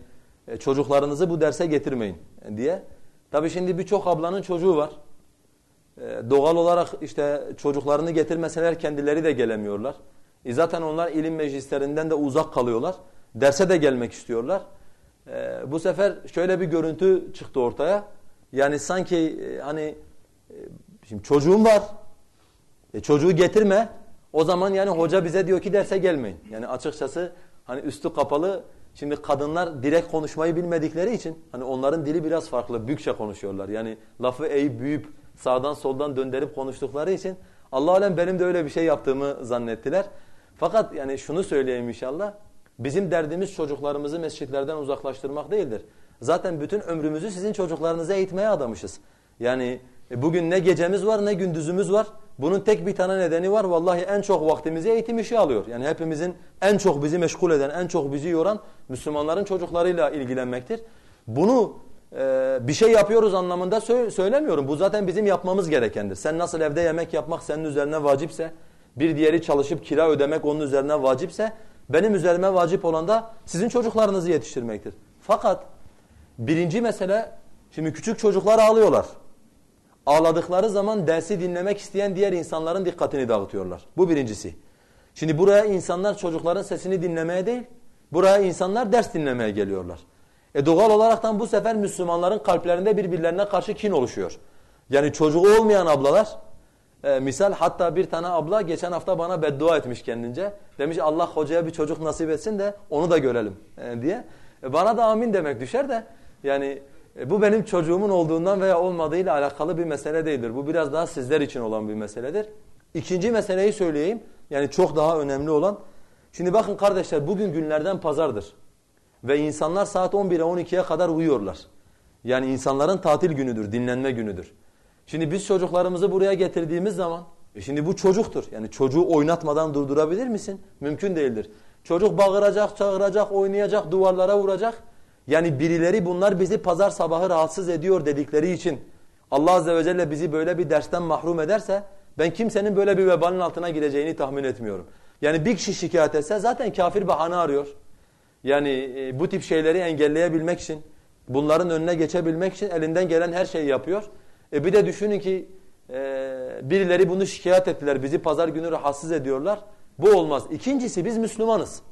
e, çocuklarınızı bu derse getirmeyin diye. Tabii şimdi birçok ablanın çocuğu var. E, doğal olarak işte çocuklarını getirmeseler kendileri de gelemiyorlar. E zaten onlar ilim meclislerinden de uzak kalıyorlar. Derse de gelmek istiyorlar. E, bu sefer şöyle bir görüntü çıktı ortaya. Yani sanki e, hani e, şimdi çocuğum var. E, çocuğu getirme. O zaman yani hoca bize diyor ki derse gelmeyin. Yani açıkçası hani üstü kapalı Şimdi kadınlar direkt konuşmayı bilmedikleri için hani onların dili biraz farklı. Bükçe konuşuyorlar. Yani lafı eğip büyüyüp sağdan soldan döndürüp konuştukları için Allah alem benim de öyle bir şey yaptığımı zannettiler. Fakat yani şunu söyleyeyim inşallah. Bizim derdimiz çocuklarımızı mescitlerden uzaklaştırmak değildir. Zaten bütün ömrümüzü sizin çocuklarınıza eğitmeye adamışız. Yani e, bugün ne gecemiz var ne gündüzümüz var. Bunun tek bir tane nedeni var. Vallahi en çok vaktimizi eğitim işi alıyor. Yani hepimizin en çok bizi meşgul eden, en çok bizi yoran Müslümanların çocuklarıyla ilgilenmektir. Bunu e, bir şey yapıyoruz anlamında sö söylemiyorum. Bu zaten bizim yapmamız gerekendir. Sen nasıl evde yemek yapmak senin üzerine vacipse, bir diğeri çalışıp kira ödemek onun üzerine vacipse, benim üzerime vacip olan da sizin çocuklarınızı yetiştirmektir. Fakat birinci mesele, şimdi küçük çocuklar ağlıyorlar. Ağladıkları zaman dersi dinlemek isteyen diğer insanların dikkatini dağıtıyorlar. Bu birincisi. Şimdi buraya insanlar çocukların sesini dinlemeye değil, buraya insanlar ders dinlemeye geliyorlar. E doğal olaraktan bu sefer Müslümanların kalplerinde birbirlerine karşı kin oluşuyor. Yani çocuğu olmayan ablalar, e, misal hatta bir tane abla geçen hafta bana beddua etmiş kendince. Demiş Allah hocaya bir çocuk nasip etsin de onu da görelim e, diye. E, bana da amin demek düşer de yani e, bu benim çocuğumun olduğundan veya olmadığıyla alakalı bir mesele değildir. Bu biraz daha sizler için olan bir meseledir. İkinci meseleyi söyleyeyim. Yani çok daha önemli olan. Şimdi bakın kardeşler bugün günlerden pazardır. Ve insanlar saat 11'e 12'ye kadar uyuyorlar. Yani insanların tatil günüdür, dinlenme günüdür. Şimdi biz çocuklarımızı buraya getirdiğimiz zaman, e şimdi bu çocuktur. Yani çocuğu oynatmadan durdurabilir misin? Mümkün değildir. Çocuk bağıracak, çağıracak, oynayacak, duvarlara vuracak. Yani birileri bunlar bizi pazar sabahı rahatsız ediyor dedikleri için Allah Azze ve Celle bizi böyle bir dersten mahrum ederse ben kimsenin böyle bir vebalin altına gireceğini tahmin etmiyorum. Yani bir kişi şikayet etse zaten kafir bahane arıyor. Yani e, bu tip şeyleri engelleyebilmek için, bunların önüne geçebilmek için elinden gelen her şeyi yapıyor. E bir de düşünün ki e, birileri bunu şikayet ettiler, bizi pazar günü rahatsız ediyorlar. Bu olmaz. İkincisi biz Müslümanız.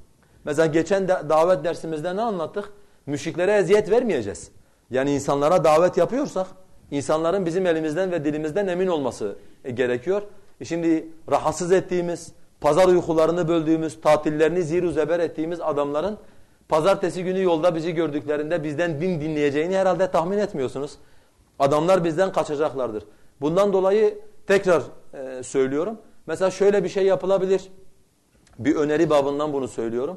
Mesela geçen davet dersimizde ne anlattık? Müşriklere eziyet vermeyeceğiz. Yani insanlara davet yapıyorsak insanların bizim elimizden ve dilimizden emin olması e, gerekiyor. E şimdi rahatsız ettiğimiz, pazar uykularını böldüğümüz, tatillerini ziru zeber ettiğimiz adamların pazartesi günü yolda bizi gördüklerinde bizden din dinleyeceğini herhalde tahmin etmiyorsunuz. Adamlar bizden kaçacaklardır. Bundan dolayı tekrar e, söylüyorum. Mesela şöyle bir şey yapılabilir. Bir öneri babından bunu söylüyorum.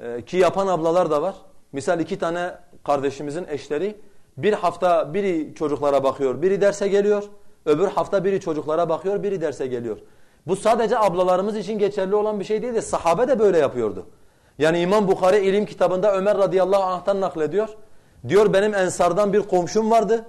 E, ki yapan ablalar da var. Misal iki tane kardeşimizin eşleri bir hafta biri çocuklara bakıyor, biri derse geliyor. Öbür hafta biri çocuklara bakıyor, biri derse geliyor. Bu sadece ablalarımız için geçerli olan bir şey değil de sahabe de böyle yapıyordu. Yani İmam Bukhari ilim kitabında Ömer radıyallahu anh'tan naklediyor. Diyor benim ensardan bir komşum vardı.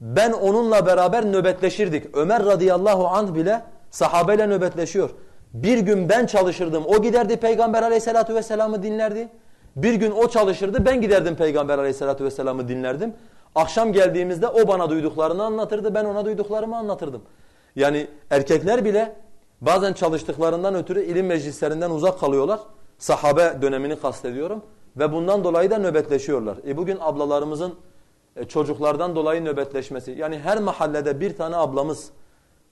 Ben onunla beraber nöbetleşirdik. Ömer radıyallahu anh bile sahabeyle nöbetleşiyor. Bir gün ben çalışırdım. O giderdi Peygamber aleyhissalatu vesselam'ı dinlerdi. Bir gün o çalışırdı ben giderdim Peygamber aleyhissalatu vesselam'ı dinlerdim. Akşam geldiğimizde o bana duyduklarını anlatırdı ben ona duyduklarımı anlatırdım. Yani erkekler bile bazen çalıştıklarından ötürü ilim meclislerinden uzak kalıyorlar. Sahabe dönemini kastediyorum. Ve bundan dolayı da nöbetleşiyorlar. E bugün ablalarımızın e, çocuklardan dolayı nöbetleşmesi. Yani her mahallede bir tane ablamız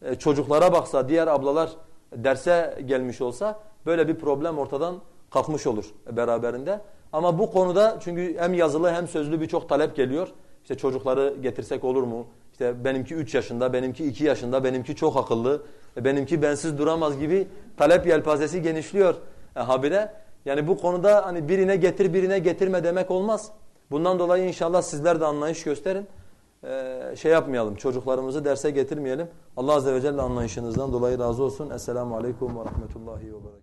e, çocuklara baksa, diğer ablalar derse gelmiş olsa böyle bir problem ortadan kalkmış olur beraberinde. Ama bu konuda çünkü hem yazılı hem sözlü birçok talep geliyor. İşte çocukları getirsek olur mu? İşte benimki 3 yaşında, benimki 2 yaşında, benimki çok akıllı, e, benimki bensiz duramaz gibi talep yelpazesi genişliyor e, habire. Yani bu konuda hani birine getir birine getirme demek olmaz. Bundan dolayı inşallah sizler de anlayış gösterin. Ee, şey yapmayalım, çocuklarımızı derse getirmeyelim. Allah Azze ve Celle anlayışınızdan dolayı razı olsun. Esselamu Aleyküm ve Rahmetullahi ve Berekatuhu.